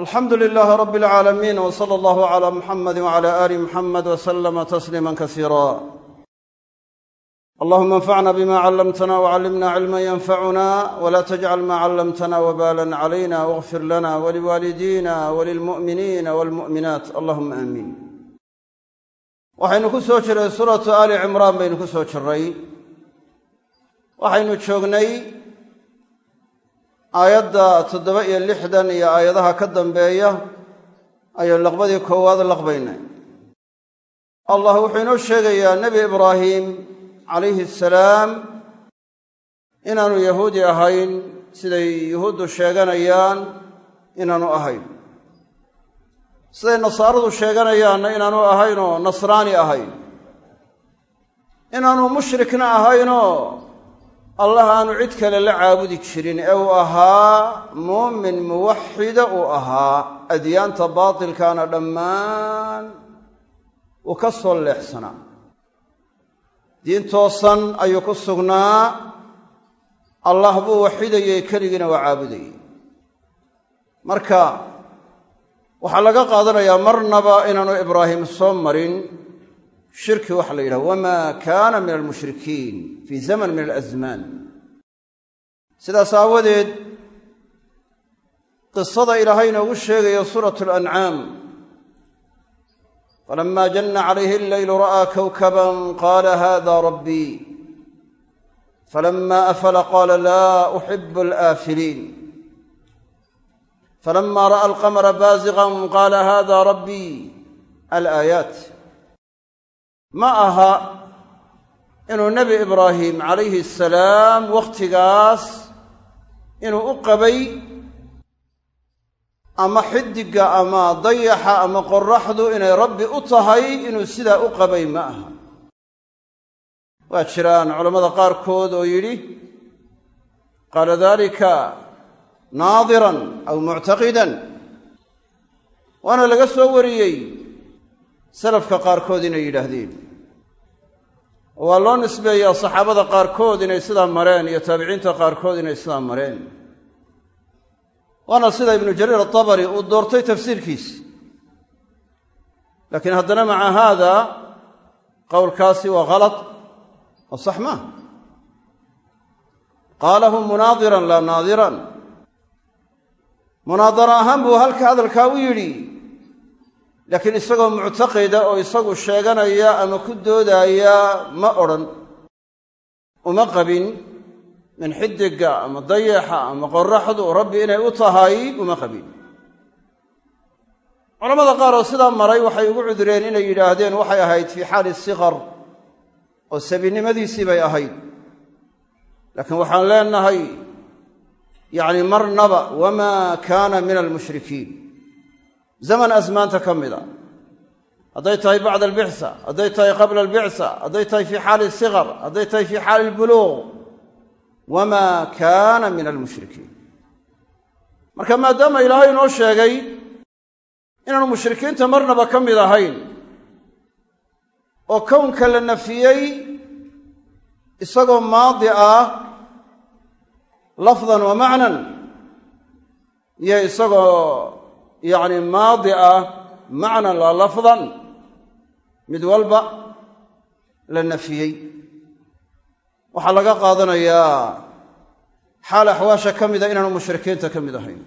alxamdu lilaahi rabi alcaalamiin w sala allahu calaa muxamadi wcala aali muxamed wasalama tasliima kasiira allahuma anfacna bima callamtana wcallimna cilman yanfacuna wla tajcal ma callamtana wbalan calayna wاغfir lana waliwaalidina walilmu'miniina walmu'minaat allahuma aamiin waxaynu ku soo jiray suuratu aali cimraan baynu ku soo jiray. Waxaynu joognay aayadda toddoba iyo lixdan iyo aayadaha ka dambeeya ayaynu laqbadii koowaad laqbaynay. Allah wuxuu inoo sheegayaa nebi ibraahim calayhi asalaam inaanu yahuudi ahayn siday yuhuuddu sheeganayaan inaanu ahayn. Siday nasaaradu sheeganayaanna inaanu ahaynoo nasraani ahayn. Inaanu mushrikna ahaynoo allah aanu cid kale la caabudi jirin ee uu ahaa muumin muwaxida uu ahaa adyaanta baatilkaana dhammaan uu ka soo leexsanaa. Diin toosan ayuu ku sugnaa. Allah buu waxidayey keligiina waa caabudayey. Marka waxaa laga qaadanayaa marnaba inaanu ibraahim soo marin shirki waxa la yidhaha wamaa kaana min almushrikiin fii zaman min alasmaan sidaas aawadeed qisada ilaahay inoogu sheegayo suuratu alancaam falama janna calayhi alleylu ra'aa kowkaban qaala hada rabbii. Falama afala qaala laa uxibu alaafiliin. Falama ra'a alqamara baasiqan qaala hada rabbii. Alaayaat ma aha inuu nebi ibraahim calayhi asalaam wakhtigaas inuu u qabay ama xidigga ama dayaxa ama qoraxdu inay rabbi u tahay inuu sidaa u qabay ma aha. Waa jiraan culammada qaarkood oo yidhi qaala dalika naadiran aw muctaqidan. Waana laga soo wariyey salafka qaarkood inay yidhaahdeen waa loo nisbeeyaa saxaabada qaarkood inay sidaa mareen iyo taabiciinta qaarkood inay sidaa mareen. Waana sida ibnu jariir atabari uu doortay tafsiirkiisa laakiin haddana maca haada qowlkaasi waa khalad oo sax maaha qaalahu munaadiran laa naadiran. Munaadara ahaan buu halka hadalkaa u yidhi laakiin isagoo muctaqida oo isagu sheeganaya ama ku doodaaya ma odhan. Uma qabin min xidigga ama dayaxa ama qoraxdu rabbi inay u tahay uma qabin. Culamada qaar oo sidaa maray waxay ugu cudureen inay yidhaahdeen waxay ahayd fii xaali sikar oo sabinnimadiisii bay ahayd. Laakiin waxaan leenahay yacni marnaba wamaa kaana min almushrikiin zaman asmaanta ka mida. Hadday tahay bacda albicsa hadday tahay qabla albicsa hadday tahay fii xaali sikar hadday tahay fii xaali albuluuq. Wamaa kaana min almushrikiin. Marka maadaama ilaahay inoo sheegay inaanu mushrikiinta marnaba ka mid ahayn oo kownka la nafiyey isagoo maadi ah lafdan wa macnan iyo isagoo yacni maadi ah macnan la lafdan mid walba la nafiyey. Waxaa laga qaadanayaa xaal axwaasha ka mida inaanu mushrikiinta ka mid ahayn.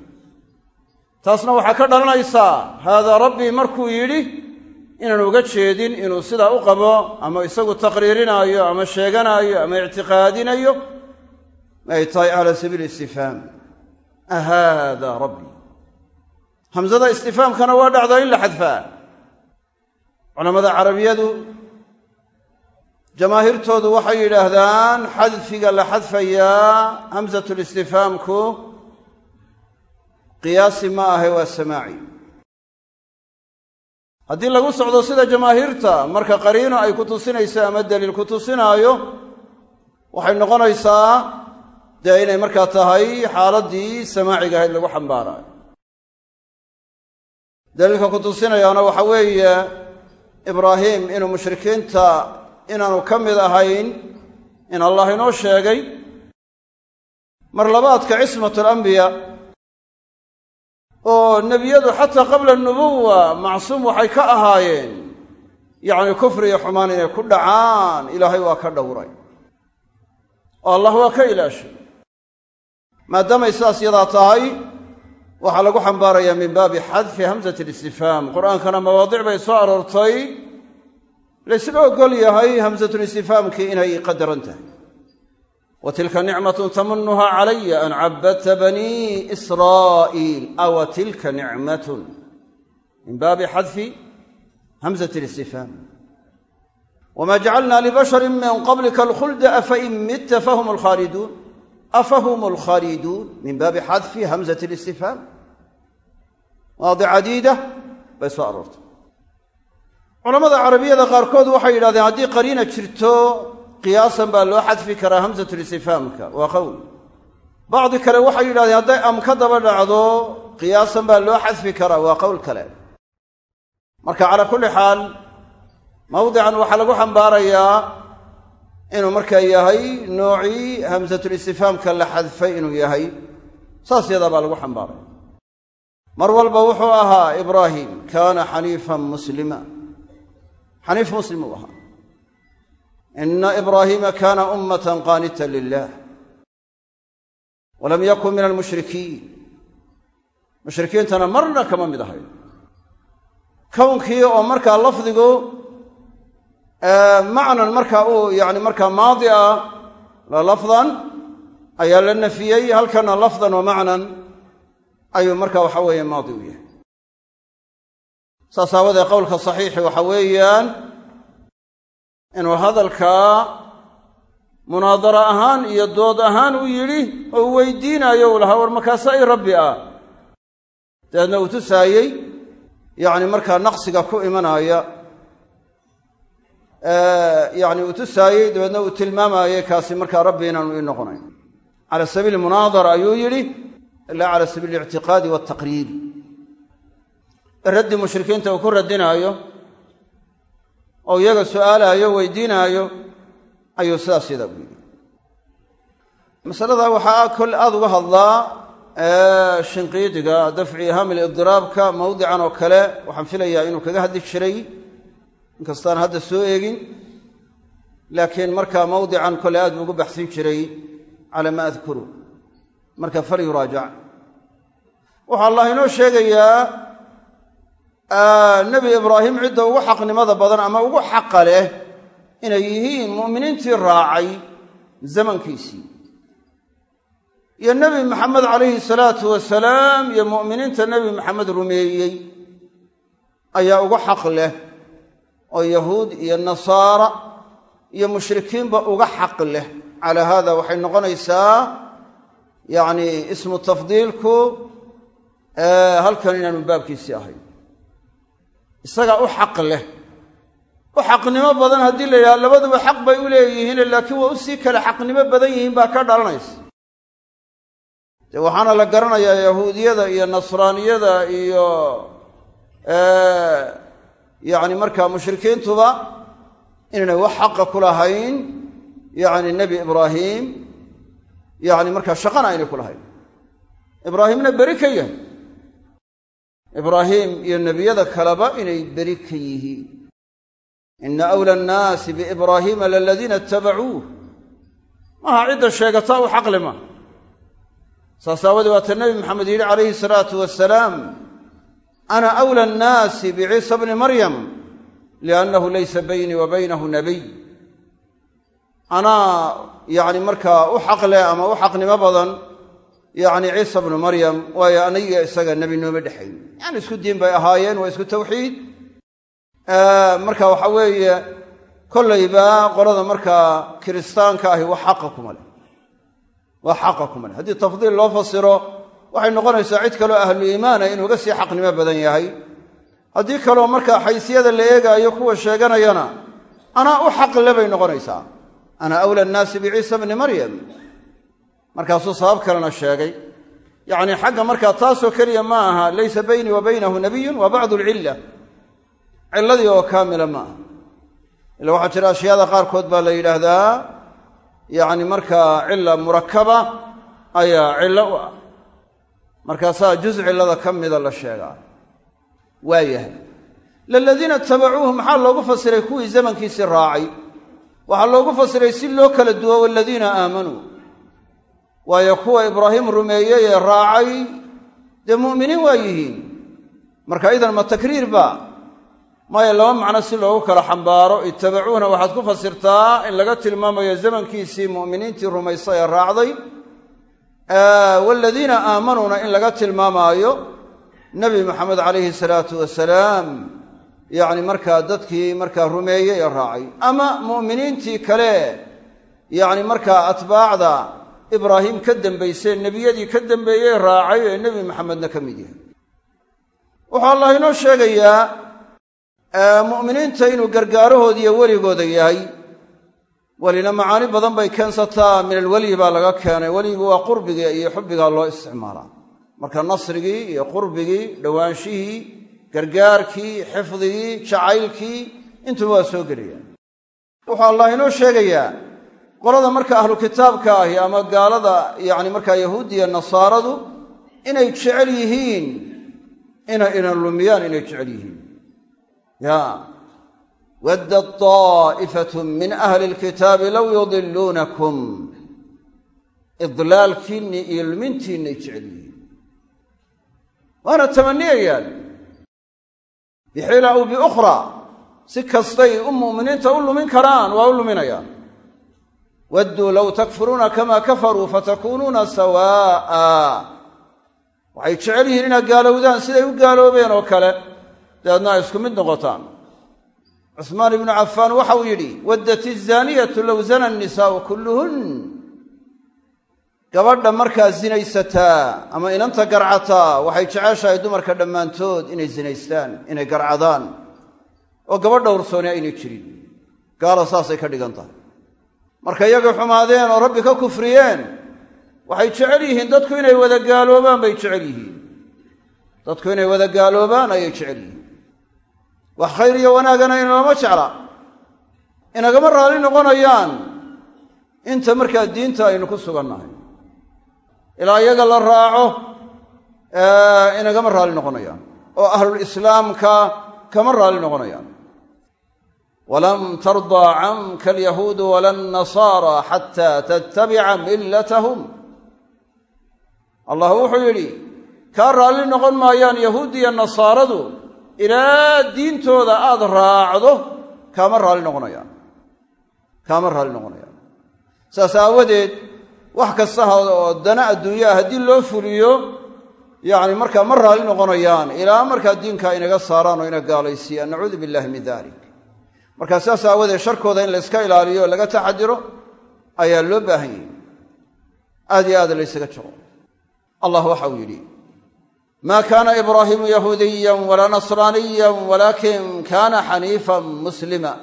Taasna waxaa ka dhalanaysaa haadaa rabbii markuu yidhi inaanu uga jeedin inuu sidaa u qabo ama isagu taqriirinaayo ama sheeganaayo ama ictiqaadinayo ay tahay calaa sabiili istifhaam. Ahaada rabbii hamsada istifaamkana waa dhacdaa in la xadfaa. Culammada carabiyadu jamaahiirtoodu waxay yidhaahdaan xadfiga la xadfayaa hamsatulistifhaamku qiyaasi ma ahe waa samaaci. Haddii lagu socdo sida jamaahiirta marka qariino ay ku tusinayso ama daliil ku tusinaayo waxay noqonaysaa dee inay markaa tahay xaaladdii samaaciga ahayd lagu xambaaraayo daliilka ku tusinayaana waxa weeye ibraahim inuu mushrikiinta inaanu ka mid ahayn in allah inoo sheegay. Mar labaadka cismat alambiya oo nebiyadu xataa qabla nubuwa macsuum waxay ka ahaayeen yacni kufri iyo xumaan inay ku dhacaan ilaahay waa ka dhowray. Oo allah waa ka ilaashay maadaamay sidaas yadaa tahay waxaa lagu xambaarayaa min baabi xadfi hamsati alistifhaam qur'aankana mawaadic bay soo aroortay. Laysla ogol yahay hamsatulistifhaamkii inay qadaran tahay. Wa tilka nicmatun tamunuha calaya an cabadta banii israa'iil. Awa tilka nicmatun min baabi xadfi hamsati listifhaam wma jacalna libashari min qablika alkhulda afain mitta fahum alkhaaliduun afahum alkhaaliduun min baabi xadfi hamsati listifhaam mawaadic cadiida bay soo aroortay. Culamada carabiyada qaarkood waxay yidhahdeen haddii qariina jirto qiyaasan baa loo xadfi karaa hamsatulistifhaamka waa qowl bacdi kale waxay yidhahdeen hadday am ka daba dhacdo qiyaasan baa loo xadfi karaa. Waa qowl kale. Marka calaa kulli xaal mawdican waxaa lagu xambaarayaa inuu markaa yahay noocii hamsatulistifhaamka la xadfay inuu yahay. Saas yadaa baa lagu xambaaraya mar walba wuxuu ahaa ibraahim kaana xaniifan muslima. Xaniif muslim uu ahaa. Ina ibraahiima kaana ummatan qaanitan lilah walam yakun min almushrikiin. Mushrikiintana marna kama mid ahayn. Kownkii oo markaa lafdigu macnan markaa uu yani markaa maadi ah la lafdan ayaa la nafiyey halkana lafdan wa macnan ayuu marka waxa weeye maadi u yahay. Saas aawadee qowlka saxiixi waxa weeyaan inuu hadalkaa munaadara ahaan iyo dood ahaan u yidhi oo uu weydiinaayo uu lahaa war makaasa rabbi ah. Dabeedna uu tusaayey yacni markaa naqsiga ku imanaya yacni uu tusaayey dabeedna uu tilmaamaayey kaasi markaa rabbi inaanu ii noqonayn. Cala sabiili munaadara ayuu yidhi ila cala sabiili lictiqaadi waltaqriir raddi mushrikiinta uu ku radinaayo oo iyaga su'aalaayo weydiinaayo ayuu sidaas yadaa u yidhi masalada waxaa kol aada uga hadlaa shinqiidiga dafci hamil idiraabka mawdican oo kale waxaan filayaa inuu kaga hadli jiray inkastaan hadda soo eegin laakiin markaa mawdican kole aad buu ugu baxsin jiray cala ma adkuru marka fal yuraajac waxaa allah inoo sheegayaa nebi ibraahim cidda ugu xaqnimada badan ama ugu xaqa leh inay yihiin mu'miniintii raacay zamankiisii. Iyo nebi maxamed calayhi salaatu wasalaam iyo mu'miniinta nebi maxamed rumeeyey ayaa ugu xaq leh oo yahuud iyo nasaara iyo mushrikiinba uga xaq leh. Calaa haada waxay noqonaysaa yacni ismu tafdiilku halkan inaanu baabkiisii ahayn. Isagaa u xaq leh. U xaqnimo badan haddii la yidhaha labaduba xaq bay u leeyihiin laakiin waa u sii kale xaqnimo badan yihiin baa ka dhalanaysa. Dee waxaana la garanayaa yahuudiyada iyo nasraaniyada iyo yacni markaa mushrikiintuba inaynay wax xaqa ku lahayn. Yacni nebi ibraahim yacni markaa shaqana aynay ku lahayn. Ibraahimna beri ka yahay. Ibraahim iyo nebiyada kaleba inay beri ka yihiin. Ina awla annaasi biibraahiima laladiina itabacuuh maaha cidda sheegataa u xaqle maaha saas aawadee waata nebi maxamed yidhi calayhi salaatu wasalaam ana awla annaasi biciisa bni maryam liannahu laysa baynii wa baynahu nabiy anaa yacni markaa u xaqle ama u xaqnimo badan yacni ciisa bnu maryam waayo aniga isaga nebi nooma dhexayn yani isku diin bay ahaayeen waa isku tawxiid. Marka waxa weeye kollayba qolada markaa kiristaanka ahi wax xaqa kuma leh. Wax xaqa kuma leh. Haddii tafdiil loo fasiro waxay noqonaysaa cid kaloo ahlu iimaana inuu ga sii xaqnimo badan yahay. Haddii kaloo markaa xaysiyada la eegaayo kuwa sheeganayana anaa u xaqle bay noqonaysaa ana awla annaasi biciisa bni maryam markaasuu sabab kalena sheegay yacni xagga markaa taasoo keliya ma aha laysa baynii wa baynahu nabiyun wa bacdu alcilla cilladii oo kaamila ma aha ila waxaa jira ashyaada qaarkood baa la yidhaahdaa yacni markaa cilla murakaba ayaa cillo u ah markaasaa juz cillada ka mida la sheegaa waayahay laladiina itabacuuhu maxaa loogu fasiray kuwii zamankiisii raacay waxaa loogu fasiray si loo kala duwo waladiina aamanuu waayo kuwa ibraahim rumeeyey ee raacay dee mu'miniin waa yihiin? Marka idan ma takriir ba? Maya laba macno si loogu kala xambaaro. Itabacuuhna waxaad ku fasirtaa in laga tilmaamayo zamankiisii mu'miniintii rumaysa ee raacday. Waaladiina aamanuuna in laga tilmaamaayo nebi maxamed calayhi salaatu wasalaam yacni markaa dadkii markaa rumeeyey ee raacay. Ama mu'miniintii kale yacni markaa atbaacda ibraahim ka dambaysee nebiyadii ka dambeeyey raacay ee nebi maxamedna ka mid yahay. Wuxuu allah inoo sheegayaa mu'miniinta inuu gargaarahooda iyo weligooda yahay. Welina macaani badan bay keensataa min alwelyi baa laga keenay. Weligu waa qurbiga iyo xubbigaa loo isticmaalaa. Marka nasrigii iyo qurbigii dhowaanshihii gargaarkii xifdigii jacaylkii intuba waa soo gelayaan wuxuu allah inoo sheegayaa qolada marka ahlu kitaabka ahi ama gaalada yacni markaa yahuudiya nasaaradu inay jecel yihiin inay inan lumiyaan inay jecel yihiin. Ya waddat daa'ifatun min ahli lkitaabi low yudiluunakum idlaalkiinni iyo lumintiinnay jecel yihiin. Waana tamaniyayaan bixiila aw biukhraa si kastay u mu'miniinta u lumin karaan waa u luminayaan. Wadduu low takfuruuna kamaa kafaruu fatakuunuuna sawaa'a. Waxay jecel yihiin inaad gaalowdaan siday u gaaloobeen oo kale. Dabeedna ay isku mid noqotaan. Cusmaan ibnu cafaan waxa uu yidhi waddat izaaniyatu low zana annisaa'u kulluhun gabadha markaa sinaysataa ama inanta garcataa waxay jeceshahay dumarka dhammaantood inay sinaystaan inay garcadaan. Oo gabadha ursooni aynay jirin. Gaala saasay ka dhigan tahay. Marka iyagay xumaadeen oo rabbi ka kufriyeen waxay jecel yihiin dadku inay wada gaaloobaan bay jecel yihiin. Dadku inay wada gaaloobaan ayay jecel yihiin. Wax khayr iyo wanaagana inalama jecla. Inagama raalli noqonayaan. Inta markaa diinta aynu ku sugannahay ilaa iyaga la raaco inagama raalli noqonayaan oo ahlulislaamka kama raalli noqonayaan. Walan tardaa canka alyahuudu wala annasaara xataa tattabica millatahum. Allah wuxuu yidhi kaa raalli noqon maayaan yahuuddiya nasaaradu ilaa diintooda aad raacdo kaama raalli noqonayaan. Kaama raalli noqonayaan. Saas aawadeed wax kastaha oo dana adduunyaha haddii loo fuliyo yacni markaa ma raalli noqonayaan ilaa markaa diinkaa inaga saaraan oo ina gaalaysiiyaan nacuudu billahi min dalik markaa saas aawadeed sharkooda in layska ilaaliyo o laga taxadiro ayaa loo baahan yahi aad iyo aad laysaga jiro allah waxa uu yidhi ma kaana ibraahimu yahuudiya walaa nasraaniya walaakin kana xaniifan muslima.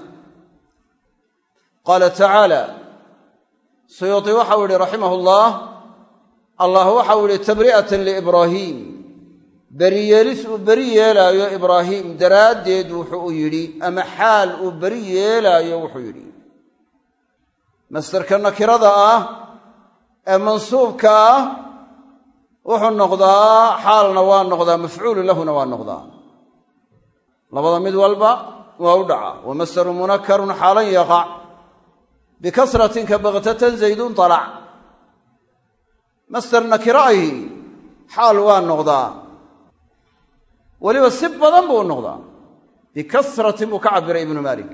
Qaala tacaala suyuuti waxau yihi raximah llah allah waxau yihi tabri'atan liibraahiim beriyeelis uu beri yeelaayo ibraahiim daraaddeed wuxuu u yidhi ama xaal uu beri yeelaayo wuxuu yidhi. Mastarka nakirada ah ee mansuubka ah wuxuu noqdaa xaalna waa noqdaa mafcuulu lahuna waa noqdaa. Labada mid walba waa u dhaca. Wamasaru munakarun xaalan yaqac bikasratin ka baktatan zaydun talac master nakiro ahi xaal waa noqdaa weliba si badan buu noqdaa bikasratin buu ka cabiray ibnu maalik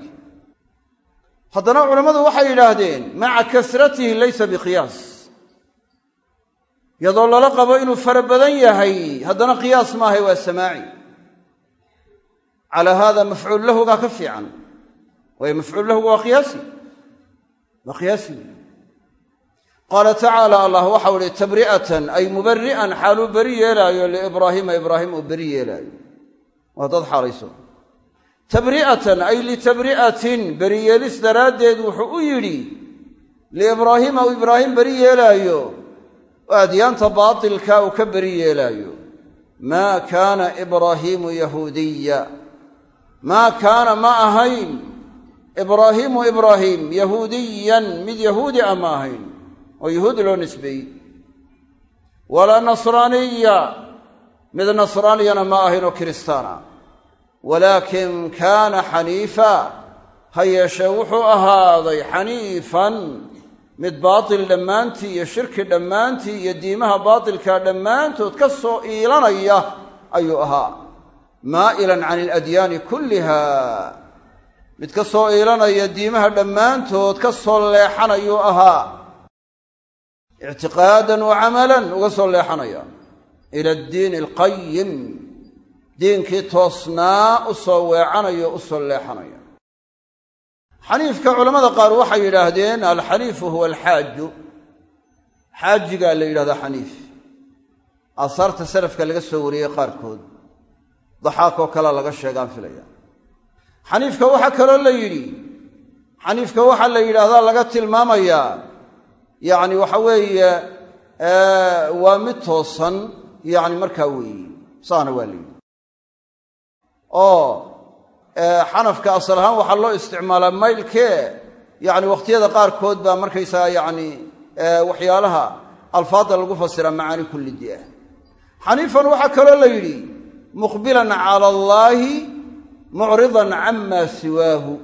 haddana culammadu waxay yidhaahdeen maca kasratihi laysa biqiyaas iyadoo lala qabo inuu fara badan yahay haddana qiyaas maahay waa samaaci calaa haada mafcuul lahugaa ka fiican waayo mafcuul waa qiyaasi waa qaala tacaala allah waxau ihi tabri'atan ay mubari'an xaaluu beri yeelaayo liibraahiima ibraahim uu beri yeelaayo waa dad xaalayso tabri'atan ay litabri'atin beri yeelis daraaddeed wuxuu u yidhi liibraahiima uu ibraahim beri yeelaayo oo adyaanta baatilka uu ka beri yeelaayo maa kaana ibraahiimu yahuudiya maa kaana ma ahayn ibraahiimu ibraahim yahuudiyan mid yahuudi a ma ahayn oo yahuudi loo nisbeeyey. Walaa nasraaniya mid nasraaniyana ma ahaynoo kiristaana. Walaakin kaana xaniifa ha yeeshee wuxuu ahaaday xaniifan mid baatil dhammaantii iyo shirki dhammaantii iyo diimaha baatilkaa dhammaantood ka soo iilanaya ayuu ahaa. Maa'ilan can aladyaani kulliha mid ka soo iilanaya diimaha dhammaantood ka soo leexanayuu ahaa. Ictiqaadan wa camalan uga soo leexanaya. Ila addiini alqayim diinkii toosnaa u soo weecanaya u soo leexanaya. Xaniifka culammada qaar waxay yidhaahdeen alxaniifu huwa alxaaju. Xaajigaa la yidhahdaa xaniif. Aasaarta salafka laga soo wariyey qaarkood. Daxaakoo kalea laga sheegaan filaya xaniifka waxaa kaloo la yidhi. Xaniifka waxaa la yidhaahdaa laga tilmaamayaa yacni waxa weeye waa mid toosan. Yacni markaa weeye saana waa la yidhi. Oo xanafka asal ahaan waxaa loo isticmaalaa maylkee yacni wakhtiyada qaarkood baa markaysaga yacni waxyaalaha alfaadda lagu fasiraa macaani kullidi ah xaniifan waxaa kaloo la yidhi muqbilan cala allaahi mucridan cama siwaahu.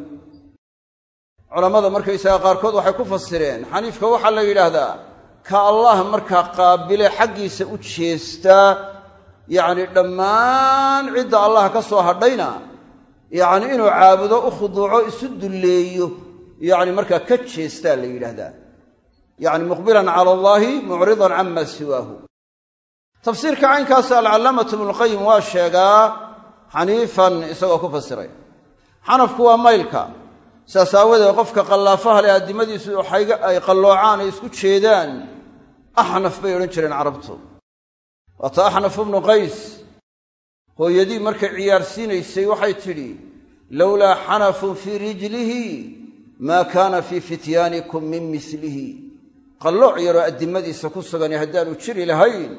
Culammada markaysaga qaarkood waxay ku fasireen xaniifka waxaa la yidhaahdaa ka allah markaa qaabile xaggiisa u jeestaa yacni dhammaan cidda allah ka soo hadhayna yacni inuu caabudo u khuduuco isu dulleeyo yacni markaa ka jeestaa la yidhaahdaa. Yacni muqbilan cala allaahi mucridan cama siwaahu. Tafsiirka caynkaas alcallaamatu ibnulqayim waa sheegaa xaniifan isagoo ku fasiray. Xanafku waa maylka. Saas aawadeed qofka qallaafaha leh addimadiisu ay qalloocaan ay isku jeedaan. Axnaf bay odhan jireen carabtu. Waata axnaf ibnu qays hooyadii markay ciyaarsiinaysay waxay tidhi lowlaa xanafun fii rijlihi maa kaana fii fityaanikum min mislihi qallooc yaroo addimadiisa ku sugani haddaanu jiri lahayn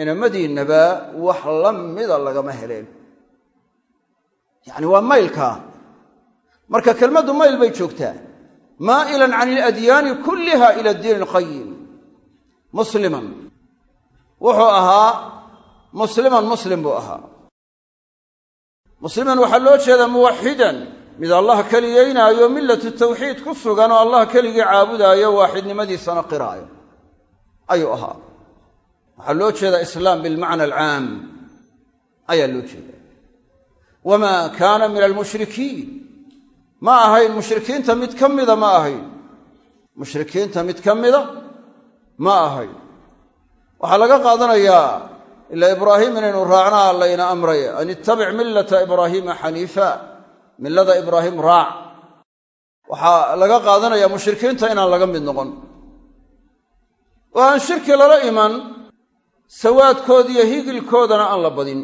inamadiinnaba wax la mida lagama heleen yacni waa maylkaa marka kelmaddu mayl bay joogtaa. Maa'ilan can iladyaani kulliha ila addiin alqayim musliman. Wuxuu ahaa musliman muslim buu ahaa. Musliman waxaa loo jeedaa muwaxidan. Mid allah keliyaynaayo millatu tawxiid ku sugan oo allah keligii caabudaayo waaxidnimadiisana qiraayo. Ayuu ahaa. Waxaa loo jeedaa islaam bilmacna alcaam. Ayaa loo jeedaa wamaa kaana min almushrikiin ma ahayn mushrikiinta mid ka mida ma ahayn mushrikiinta mid ka mida ma ahayn waxaa laga qaadanayaa ilaa ibraahim inaynu raacnaa layna amray an ittabic millata ibraahiima xaniifa millada ibraahim raac waxaa laga qaadanayaa mushrikiinta inaan laga mid noqon oo aan shirki lala iman sawaadkooda iyo higilkoodana aan la badin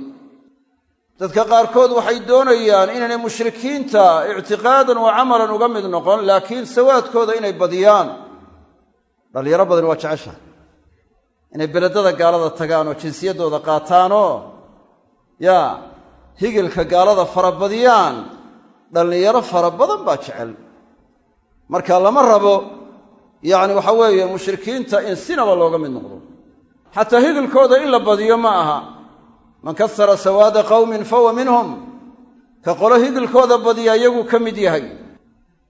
dadka qaarkood waxay doonayaan inaynay mushrikiinta ictiqaadan wa camalan uga mid noqon laakiin sawaadkooda inay badiyaan. Dhallinyaro badan waa jecesha inay beledada gaalada tagaan oo jinsiyaddooda qaataanoo yaa higilka gaalada farabadiyaan dhallinyaro fara badan baa jecel. Marka lama rabo yacni waxa weeye mushrikiinta in sinaba looga mid noqdo. Xataa higilkooda in la badiyo ma aha man kasara sawaada qawmin fahuwa minhum. Ka qolo higilkooda badiya iyaguu ka mid yahay.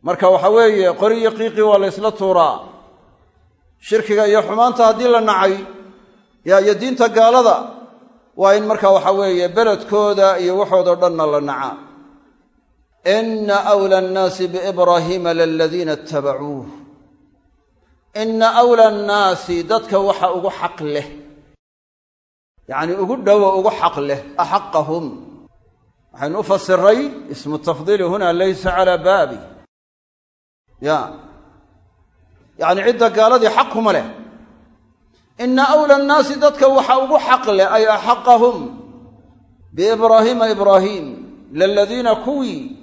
Marka waxa weeye qoriyo qiiqii waa la ysla tuuraa. Shirkiga iyo xumaanta haddii la nacay yaa iyo diinta gaalada waa in marka waxa weeye beledkooda iyo waxoodao dhanna la nacaa ina awla annaasi biibraahiima laladiina ittabacuuh ina awla annaasi dadka waxa ugu xaq leh yacni ugu dhowo ugu xaq leh axaqahum waxaynu u fasiray ismu tafdiili huna laysa calaa baabi. Ya. Yacni cidda gaaladii xaq leh. Ina awla annaasi dadka waxa ugu xaq leh ay axaqahum biibraahiima ibraahiim laladiina kuwii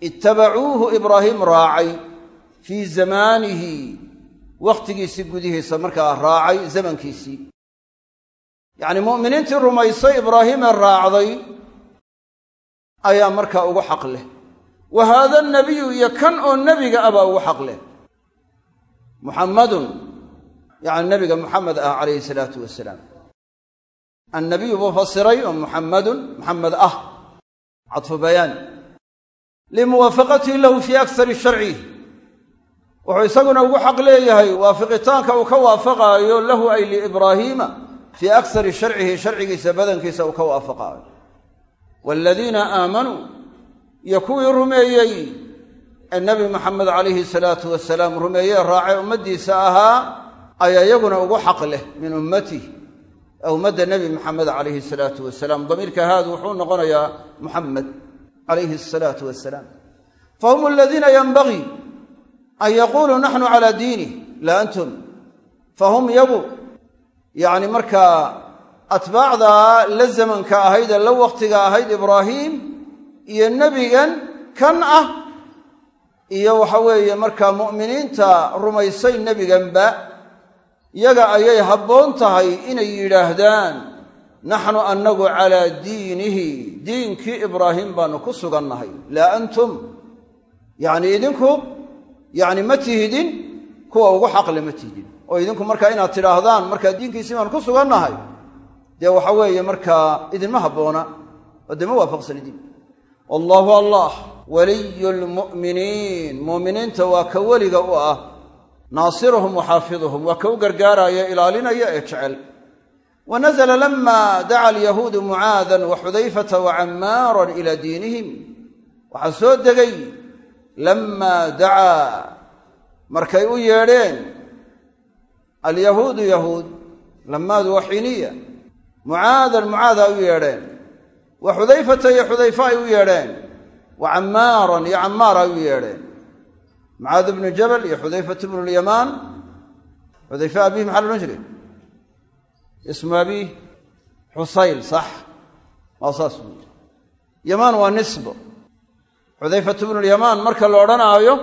ittabacuuhu ibraahim raacay fii zamaanihi wakhtigiisii gudihiisa markaa raacay zamankiisii yacni mu'miniintii rumaysay ibraahiimee raacday ayaa markaa ugu xaq leh. Wa haada nabiyu iyo kan oo nebiga ah baa ugu xaq leh. Muxammadun yacni nebiga muxamed ah calayhi salaatu wasalaam annabiyu buu fasiray oo muxammadun muxamed ah. Cadfu bayaan. Limuwaafaqatihi lahu fii aksari sharcih wuxuu isaguna ugu xaq leeyahay waafiqitaanka uu ka waafaqaayo lahu ay liibraahiima fii aksari sharcihi sharcigiisa badankiisa uu ka waafaqaayo. Waaladiina aamanuu iyo kuwii rumeeyey ee nebi maxamed calayhi salaatu wasalaam rumeeyee raacay ummaddiisa ahaa ayaa iyaguna ugu xaq leh min ummatih ee ummadda nebi maxamed calayhi salaatu wasalaam damiirka haadu wuxuu noqonayaa muxamed calayhi asalaatu wasalaam fahum aladiina yanbagii an yaquuluu naxnu calaa diinih laa antum. Fahum yagu yacni markaa atbaacdaa la zamanka ahayd ee la wakhtiga ahayd ibraahiim iyo nebigan kan ah iyo waxa weeye markaa mu'miniinta rumaysay nebiganba yaga ayay habboon tahay inay yidhaahdaan naxnu annagu calaa diinihi diinkii ibraahim baanu ku sugannahay laa antum. Yacni idinku yacni ma tihidin kuwa ugu xaqle ma tihidin oo idinku markaa inaad tidhaahdaan markaa diinkiisii baanu ku sugannahay. Dee waxa weeye markaa idinma habboona oo dee ma waafaqsanidin wallaahu allah waliyu lmu'miniin mu'miniinta waa ka weliga u ah. Naasiruhum wa xaafiduhum waa ka u gargaaraya ilaalinaya ee jecel. Wa nazla lama daca alyahuudu mucaadan wa xudayfata wa cammaaran ilaa diinihim. Waxaa soo degay lamaa dacaa markay u yeedheen alyahuudu yahuud lamaadu waa xiniya. Mucaadan mucaada ay u yeedheen. Wa xudayfata iyo xudayfa ay u yeedheen. Wa cammaaran iyo cammaar ay u yeedheen. Mucaad bnu jabal iyo xudayfat bnu lyamaan xudayfa abihi maxaa loodhan jiray? Ismu abiih xusayl sax. Waa saas buu yiri yamaan waa nisbo. Xudayfatu bnu lyamaan marka la odhanaayo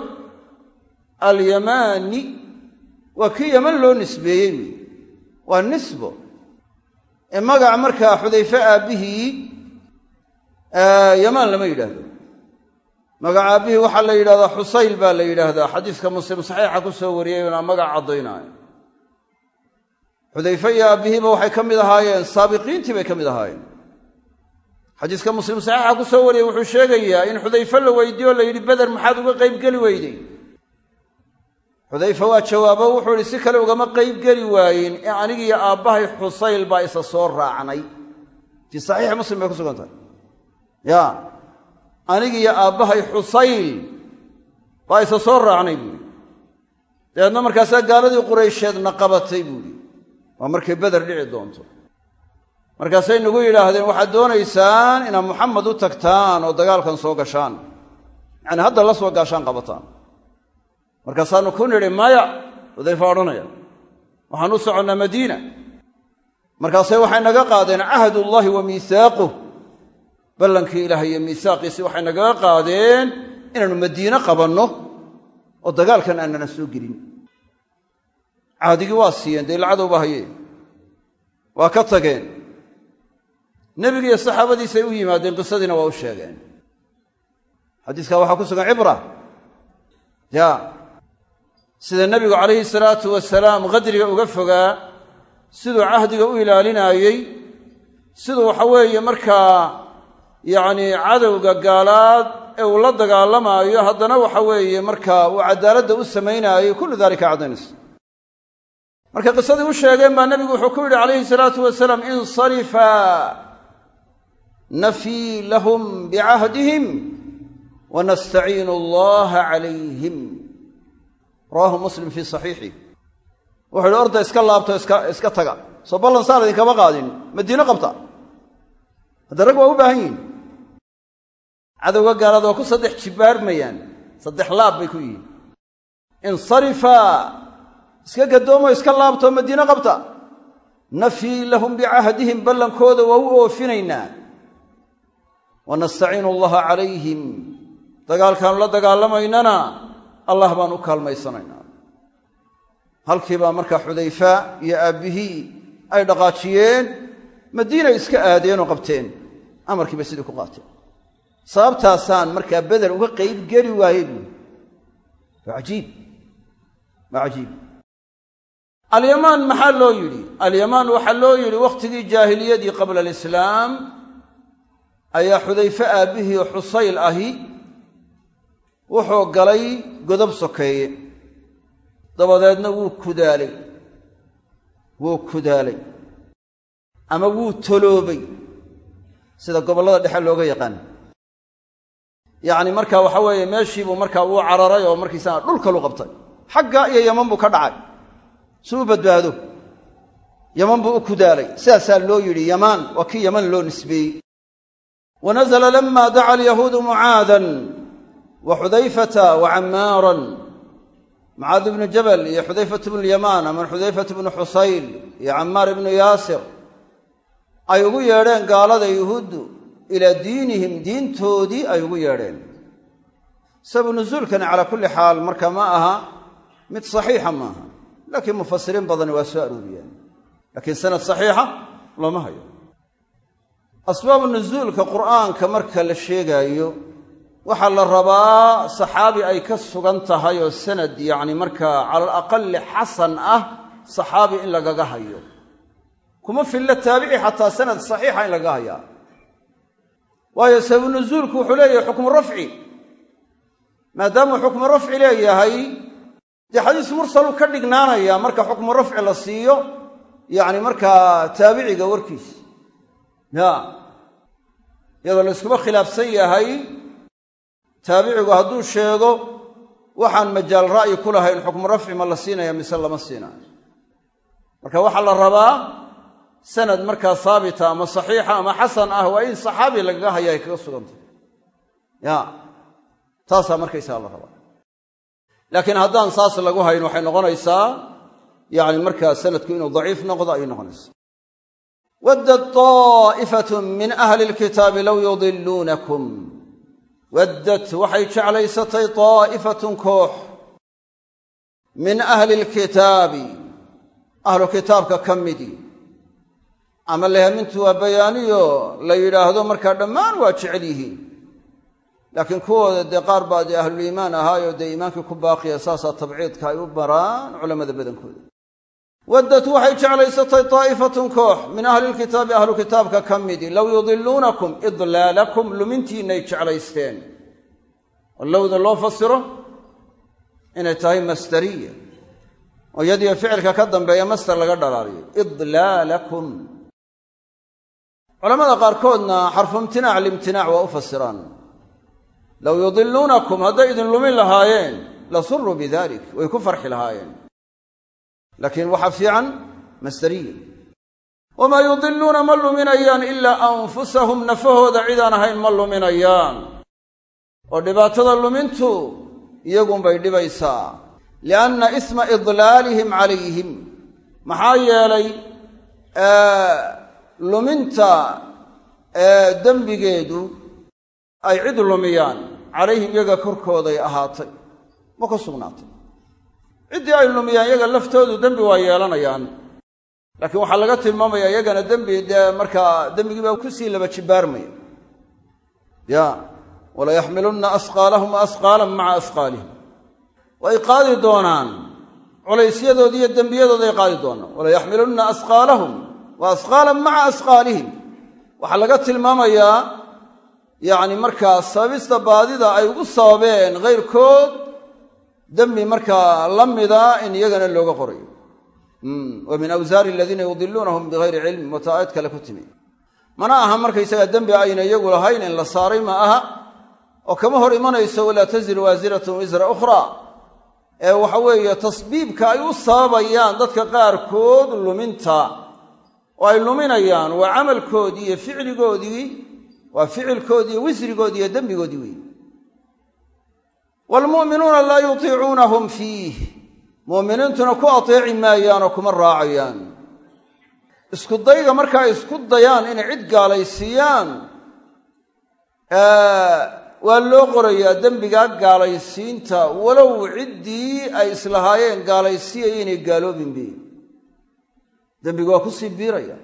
alyamaani waa kii yaman loo nisbeeyey wey waa nisbo. Ee magaca markaa xudayfe aabbihii yamaan lama yidhaahdo. Magaca aabbihii waxaa la yidhahdaa xusayl baa la yidhaahdaa. Xadiiska muslim saxiixa ku soo wariyey inaa magac caddaynaayo. Xudayfe iyo aabbihiiba waxay ka mid ahaayeen saabiqiintii bay ka mid ahaayeen. Xadiiska muslim saxiixa ku soo wariyey wuxuu sheegayaa in xudayfe la weydiiye o la yidhi beder maxaad uga qaybgeli weyday xudayfe waa jawaabo wuxuu yidhi si kale ugama qaybgeli waayin. Ee anigiiyo aabbahay xusayl baa isa soo raacnay. Fii saxiixi muslim bay ku sugan tahay. Ya anigiiyo aabbahay xusayl baa isa soo raacnay buuhi dabeedna markaasaa gaaladii quraysheedna qabatay buuhi waa markay beder dhici doonto. Markaasay nagu yidhaahdeen waxaad doonaysaan inaad muxamed u tagtaan oo dagaalkan soo gashaan. Yacni hadda la soo gaashaan qabataan markaasaanu ku nidhi maya xudayfa odhanaya waxaan u soconnaa madiina. Markaasay waxay naga qaadeen cahdullaahi wa miihaaquh ballankii ilaah iyo miihaaqiisii waxay nagaga qaadeen inaannu madiine qabanno oo dagaalkan aanana soo gelin. Cahdigii waa siiyeen dee lacadowba haye waa ka tageen. Nebiga iyo saxaabadiisay u yimaadeen qisadiina waa u sheegeen. Xadiiskaa waxaa ku sugan cibra. Ya sida nebigu calayhi salaatu wasalaam qadriga uga fogaa siduu cahdiga u ilaalinaayey siduu waxa weeye markaa yacni cadowga gaalaad ee uu la dagaalamaayo haddana waxa weeye markaa uu cadaaladda u samaynaayey kullu daalika caddaynaysa marka qisadii u sheegeen baa nebigu wuxuu ku yidhi calayhi salaatu wasalaam insarifa nafii lahum bicahdihim wanastaciinu allaha calayhim rawaahu muslim fii saxiixih wuxuu yidhi orda iska laabto iska taga. Soo ballan saar idinkama qaadin. Madiino qabta? Hadda rag waa u baahan yihiin cadowga gaalada waa ku saddex jibbaarmayaan saddex laab bay ku yihiin. Insarifa. Iska gadoomo iska laabto madiino qabta? Nafii lahum bicahdihim ballankooda waa u oofinaynaa. Wanastaciinu allaha calayhim. Dagaalkaanu la dagaalamaynana allah baan u kaalmaysanaynaa halkii baa markaa xudayfa iyo aabbihii ay dhaqaajiyeen madiinay iska aadeen oo qabteen amarkiiba sidii ku qaateen. Sababtaasaan markaa beder uga qayb geli waayey buui waa cajiib. Waa cajiib. Alyamaan maxaa loo yidhi? Alyamaan waxaa loo yidhi wakhtigii jaahiliyadii qabla alislaam ayaa xudayfe aabbihii xusayl ahi wuxuu galay godob sokeeye. Dabadeedna wuu kudaalay. Wuu kudaalay. Ama wuu toloobay. Sida gobollada dhexe looga yaqaan. Yacni marka waxa weeye meeshiibuu markaa uu cararay oo markiisaga dhulkalu qabtay. Xagga iyo yaman buu ka dhacay. Si u badbaado. Yaman buu u kudaalay. Sidaasaa loo yidhi yamaan waa kii yaman loo nisbeeyey. Wa nazla lama daca alyahuudu mucaadan wa xudayfata wa cammaaran mucaad ibnu jabal iyo xudayfat bnu lyamaan ama xudayfat bnu xusayl iyo cammaar ibnu yaasir ay ugu yeedheen gaalada yuhuuddu ilaa diinihim diintoodii ay ugu yeedheen. Sababu nusuulkani calaa kulli xaal marka ma aha mid saxiixa maaha laakiin mufasiriin badani waa soo arooriyeen laakiin sanad saxiixa looma hayo. Asbaabu nusuulka qur'aanka marka la sheegaayo waxaa la rabaa saxaabi ay ka sugan tahay oo sanad yacni markaa cala alaqali xasan ah saxaabi in lagaga hayo. Kuma filla taabici xataa sanad saxiixa in lagaga hayaa waayo sababu nusuulku wuxuu leeyahay xukmu rafci. Maadaamuu xukmu rafci leeyahay dee xadiis mursalu ka dhignaanaya marka xukmu rafci la siiyo yacni markaa taabiciga warkiis. Ya iyadoo la yskuma khilaafsan yahay taabicigu hadduu sheego waxaan majaal ra'yi ku lahayn xukmu rafci ma la siinaya mise lama siinaayo marka waxaa la rabaa sanad markaa haabita ama saxiixa ama xasan ah waa in saxaabi lagaga haya ay kaga sugantahy ya taasaa markaysaga la rabaa. Laakiin haddaan saas lagu hayn waxay noqonaysaa yani markaa sanadku inuu daciif noqdo ayay noqonaysaa. Waddad daa'ifatun min ahli lkitaabi low yudiluunakum waddad waxay jeclaysatay daa'ifatun koox min ahli lkitaabi ahlu kitaabka ka midii ama lehamintu waa bayaaniyo la yidhaahdo markaa dhammaan waa jecel yihiin. Laakiin kuwooda dee qaar baa dee ahluliimaan ahaayoo dee iimaankii ku baaqiya saasaa tabciidka ay u baraan culammada badankooda waddad waxay jeclaysatay daa'ifatun koox min ahlilkitaabi ahlu kitaabka ka midi low yudiluunakum idlaalakum lumintiinay jeclaysteen. Lowda loo fasiro inay tahay masdariya. Oo yadiyo ficilka ka dambeeya masder laga dhalaaliyo. Idlaalakum. Culamada qaarkoodna xarfu imtinaac limtinaac waa u fasiraan low yudiluunakum hadday idin lumin lahaayeen la suruu bidalik way ku farxi lahaayeen laakiin waxaa fiican masdariya wamaa yudiluuna ma luminayaan ilaa anfusahum nafahooda cidaan ahayn ma luminayaan. Oo dhibaatada lumintu iyagunbay dhibaysaa. Lianna isma idlaalihim calayhim. Maxaa yeelay luminta dembigeedu ay cid lumiyaan. Calayhim iyaga korkooday ahaatay. Ma ka sugnaatay ciddii ay lumiyaan iyaga laftoodu dembi waa yeelanayaan. Laakiin waxaa laga tilmaamayaa iyagana dembi dee markaa dembigii baa ku sii laba jibaarmaya ya walayaxmilunna asqaalahum asqaalan maca asqaalihim. Way qaadi doonaan. Culaysyadoodi iyo dembiyadooday qaadi doonaan. Walayaxmilunna asqaalahum wa asqaalan maca asqaalihim. Waxaa laga tilmaamayaa yacni markaa sababista baadida ay ugu sababeen kayrkood dembi markaa la mida in iyagana looga qorayo. Wa min awsaari aladiina yudiluunahum bigayri cilm wata aayad kale ku timi. Mana aha markaysaga dembi ayna iyagu lahayn in la saaray ma aha. Oo kama hor imanayso walaa taziru waasiratun wisra ukhraa ee waxa weeye tasbiibka ay u sababayaan dadka qaarkood luminta. Oo ay luminayaan waa camalkoodii iyo ficligoodii waa ficilkoodii iyo wisrigoodii iyo dembigoodii weeye waalmu'minuuna laa yutiicuunahum fiih mu'miniintuna ku ateeci maayaan oo kuma raacayaan isku dayga markaa isku dayaan inay cid gaalaysiiyaan waa loo qorayaa dembigaa gaalaysiinta walow ciddii ay islahaayeen gaalaysiiyaya inay gaaloobinbe dembiga waa ku sii biiraya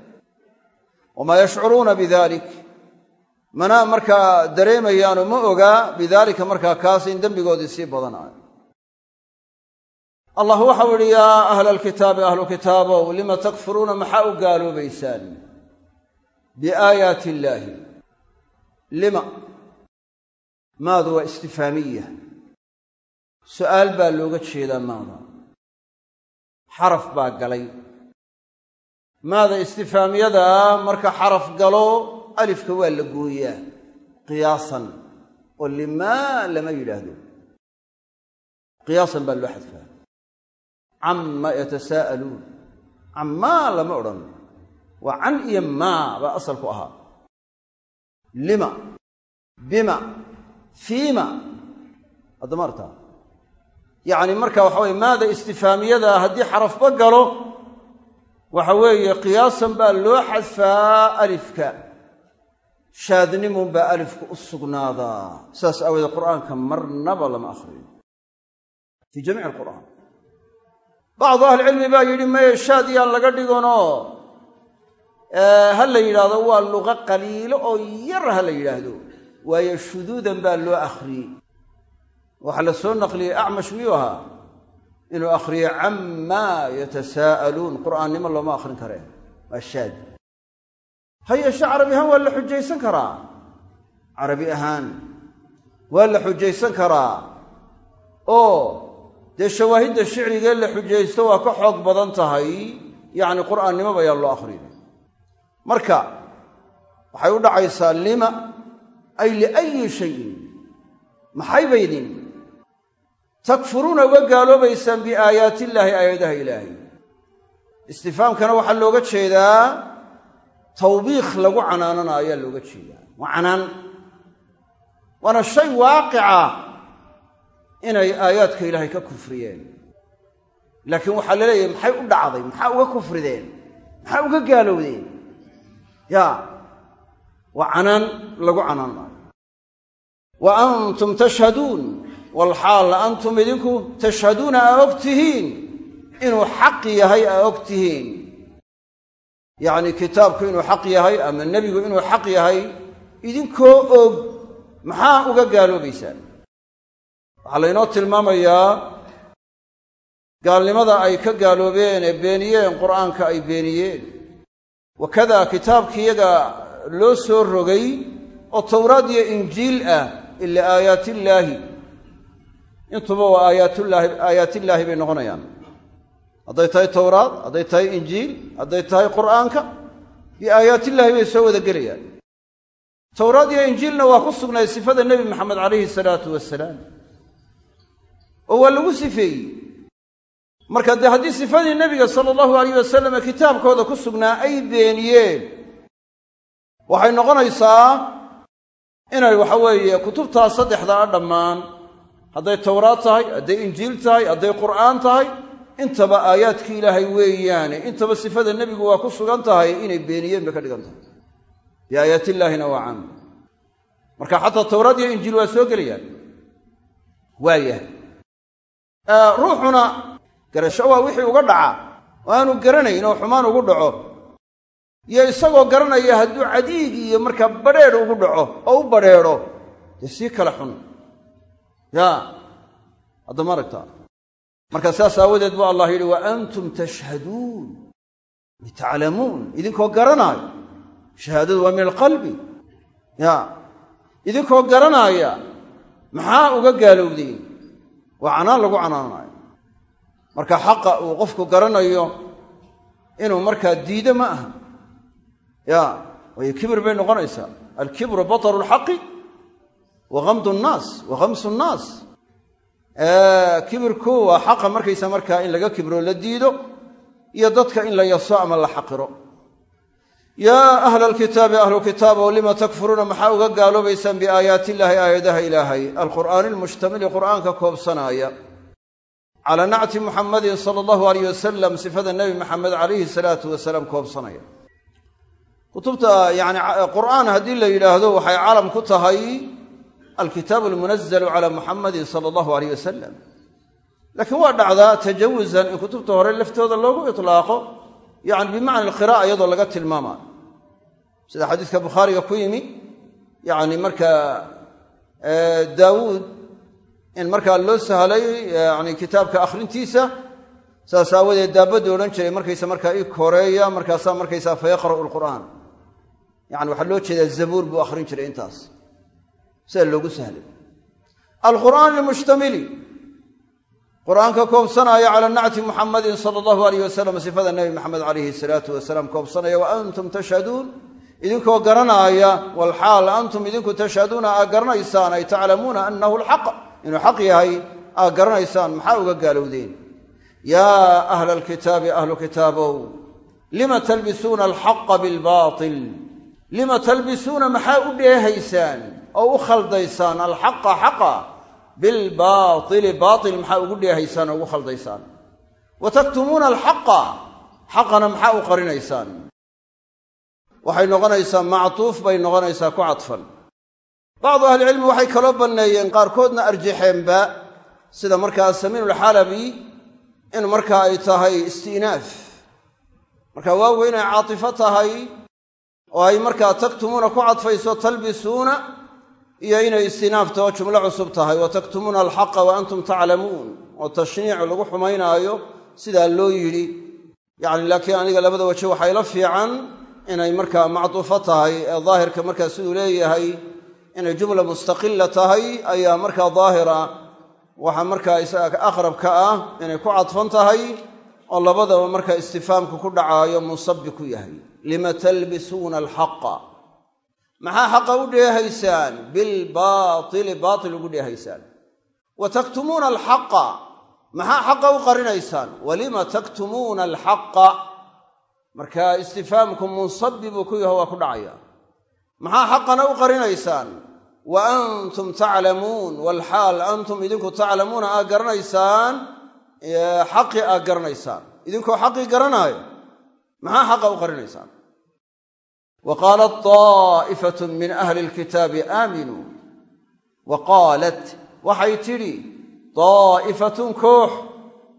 wamaa yashcuruuna bidalik mana markaa dareemayaanoo ma ogaa bidaalika markaa kaas in dembigoodii sii badanayo allah waxau idhi yaa ahla alkitaabi ahlu kitaabow lima takfuruuna maxaa u gaaloobaysaan? Biaayaati illaahi lima? Maadu waa istifaamiya. Su'aal baa looga jeedaa maada. Xaraf baa galay. Maada istifaamiyadaa marka xaraf galo alifka waa la gooyaa qiyaasan oo limaa lama yidhaahdo. Qiyaasan baa loo xadfaa. Camma yatasaa'aluun cammaa lama odhan. Waa can iyo maa baa asalku ahaa. Lima bima fiima. Haddama artaa yacni marka waxa weye maada istifaamiyada haddii xarafba galo waxa weeye qiyaasan baa loo xadfaa alifka shaadnimun baa alifku u sugnaadaa. Saas aawoodee qur'aanka marnaba lama akhriyo. Fii jamiici alqur'aan bacdu ahlicilmi baa yidhi maye shaad yaan laga dhiganoo ha la yidhaahdo waa luqo qaliilo oo yar ha la yidhaahdo. Waayo shuduudan baa loo akhriyey waxaa la soo naqliyey acmash miyuu ahaa? Inuu akhriyey cammaa yatasaa'aluun. Qur'aannimo looma akhrin karee waa shaad ha yeeshe carabi ahaan waa la xujaysan karaa? Carabi ahaan waa la xujaysan karaa? Oo dee shawaahidda shicrigee la xujaysto waa ka xoog badan tahay. Yacni qur'aannimoba ayaa loo akhriyay marka waxay u dhacaysaa lima ay liayi shayin. Maxay baydin? Takfuruuna uga gaaloobaysaan biaayaati illaahi aayadaha ilaahay. Istifaamkana waxaa looga jeedaa tawbiikh lagu canaananayo ayaa looga jeedaa. Waa canaan. Waana shay waaqica inay aayaadka ilaahay ka kufriyeen. Laakiin waxaa la leeyahay maxay u dhacday? Maxaa uga kufrideen? Maxaa uga gaalowdeen? Ya waa canaan lagu canaanaayo. Wa antum tashhaduun. Walxaalla antum idinku tashhaduuna aa og tihiin. Inuu xaq yahay aa og tihiin yacni kitaabku inuu xaq yahay ama nebigu inuu xaq yahay idinkoo og maxaa uga gaaloobaysaan waxaa laynoo tilmaamayaa gaalnimada ay ka gaaloobeen ee beeniyeen qur'aanka ay beeniyeen. Wakadaa kitaabkiiyaga loo soo rogay oo towraad iyo injiil ah ila aayaatillaahi intuba waa aayaatillaahi bay noqonayaan hadday tahay towraad hadday tahay injiil hadday tahay qur'aanka biaayaatillaahi bay soo wada gelayaan. Towraad iyo injiilna waa ku sugnay sifada nebi maxamed calayhi salaatu wasalaam oo waa lagu sifeeyey. Marka dee haddii sifadii nebiga sala allahu alayh wasalam kitaabkooda ku sugnaa ay beeniyeen waxay noqonaysaa inay waxa weeye kutubtaa saddexdaa dhammaan. Hadday towraad tahay hadday injiil tahay hadday qur'aan tahay intaba aayaadkii ilaahay weeyaane intaba sifada nebigu waa ku sugan tahay inay beeniyeen bay ka dhigan tahay. Biaayaatillaahina waa caam marka xataa towraad iyo injiil waa soo gelayaan. Waayahay ruuxuna garasho waa wixii uga dhaca oo aanu garanayn oo xumaan ugu dhaco. Iyo isagoo garanaya hadduu cadiig iyo markaa badrheedh ugu dhaco oo u badrheedho dee sii kale xun. Yaa haddama aragtaa marka saas aawadeed bu allah yidhi wa antum tashhaduun. Litaclamuun. Idinkoo garanaayo. Shahaadadu waa min alqalbi. Ya. Idinkoo garanaaya maxaa uga gaalowdeen waa canaan lagu canaanaayo. Marka xaqa uu qofku garanayo inuu markaa diido ma aha. Ya. Waayo kibir bay noqonaysaa. Alkibru bataru lxaqi wa gamdu nnaas wa khamsu nnaas kibirku waa xaqa markaysa markaa in laga kibro la diido iyo dadka in la yaso ama la xaqiro. Yaa ahla alkitaabi ahlu kitaabow lima takfuruuna maxaa uga gaaloobaysaan biaayaati illaahi aayadaha ilaahay? Alqur'aani almushtamili qur'aanka koobsanaaya. Calaa nacti muxamadin sala allahu alayh wasalam sifada nebi maxamed calayhi salaatu wasalaam koobsanaya. Kutubta yani qur'aan haddii la yidhaahdo waxay calam ku tahay alkitaabu almunazalu cala muxamadin sala allahu alayh wasalam laakiin waa dhacdaa tajawusan in kutubta hore laftooda loogu itlaaqo yani bimacna alqira'a iyadoo laga tilmaamaayo sida xadiiska bukhaariga ku yimi yani markaa daawuud in markaa loo sahlay yani kitaabka akhrintiisa saas aawadeed daabaddu odhan jiray markaysa markaa i koreeya markaasaa markaysaa fa yaqra'u lqur'aan yacani waxaa loo jeedaa zabuur buu akhrin jiray intaas sida loogu sahlay. Alqur'aan lmushtamili qur'aanka koobsanaya cala nacti muxamadin sala allahu alayh wasalam sifada nebi maxamed calayhi salaatu wasalaam koobsanaya wa antum tashhaduun idinkoo garanaaya walxaal antum idinku tashhaduuna aa garanaysaan ay taclamuuna annahu alxaq inuu xaq yahay aa garanaysaan maxaa uga gaalowdeen? Yaa ahla alkitaabi ahlu kitaabow lima talbisuuna alxaqa bilbaatil lima talbisuuna maxaa u dheehaysaan oo u khaldaysaan alxaqa xaqa. Bilbaaili baail maxaa ugu dheehaysaan oo ugu khaldaysaan wa taktumuuna alxaqa. Xaqana maxaa u qarinaysaan? Waxay noqonaysaa mactuuf bay noqonaysaa ku cadfan. Bacdu ahlicilmi waxay kaloo banneeyeen qaarkoodna arjaxeenba sida markaa samiinulxalabi in markaa ay tahay isti'naaf. Marka waagu inay tahay oo ay markaa taktumuuna ku cadfayso talbisuuna iyo inay istinaaftaho jumlo cusub tahay wa taktumuuna alxaqa wa antum taclamuun oo tashniic lagu xumaynaayo sidaa loo yidhi. Yacni laakiin aniga labada waje waxaa ila fiican inay markaa macduufo tahay ee daahirka markaa siduu leeyahay inay jumla mustaqila tahay ayaa markaa daahira. Waxaa markaa isaga aqrabka ah inay ku cadfan tahay oo labadaba markaa istifaamka ku dhacaayo musabi ku yahay lima talbisuuna alxaqa? Maxaa xaqa u dheehaysaan? Bilbaaili baatil ugu dheehaysaan. Wa taktumuuna alxaqa? Maxaa xaqa u qarinaysaan? Walima taktumuuna alxaqa? Marka istifaamku munsabi buu ku yaho waa ku dhacaya. Maxaa xaqana u qarinaysaan? Wa antum taclamuun walxaal antum idinku taclamuuna aad garanaysaan? Xaqii aad garanaysaan. Idinkoo xaqii garanaayo maxaa xaqa u qarinaysaan wa qaalat daa'ifatun min ahli lkitaabi aaminuu wa qaalat waxay tidhi daa'ifatun koox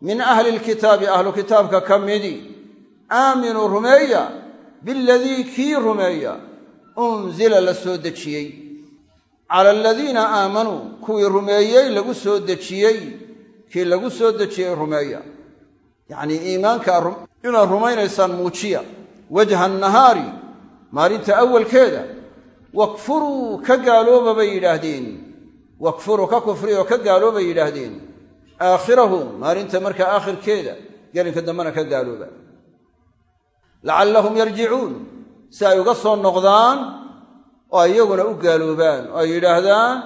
min ahli lkitaabi ahlu kitaabka ka midi aaminuu rumeeya biladii kii rumeeya unzila la soo dejiyey cala aladiina aamanuu kuwii rumeeyey lagu soo dejiyey kii lagu soo dejiyey rumeeya yacnii iimaanka inaad rumaynaysaan muujiya wajha nahaari maalinta awalkeeda wakfuruu ka gaalooba bay yidhaahdeen. Wakfuruu ka kufri oo ka gaaloobay yidhaahdeen. Aakhirahu maalinta markaa aakhirkeeda gelinka dambena ka gaalooba. Lacallahum yarjicuun si ay uga soo noqdaan oo iyaguna u gaaloobaan oo ay yidhaahdaan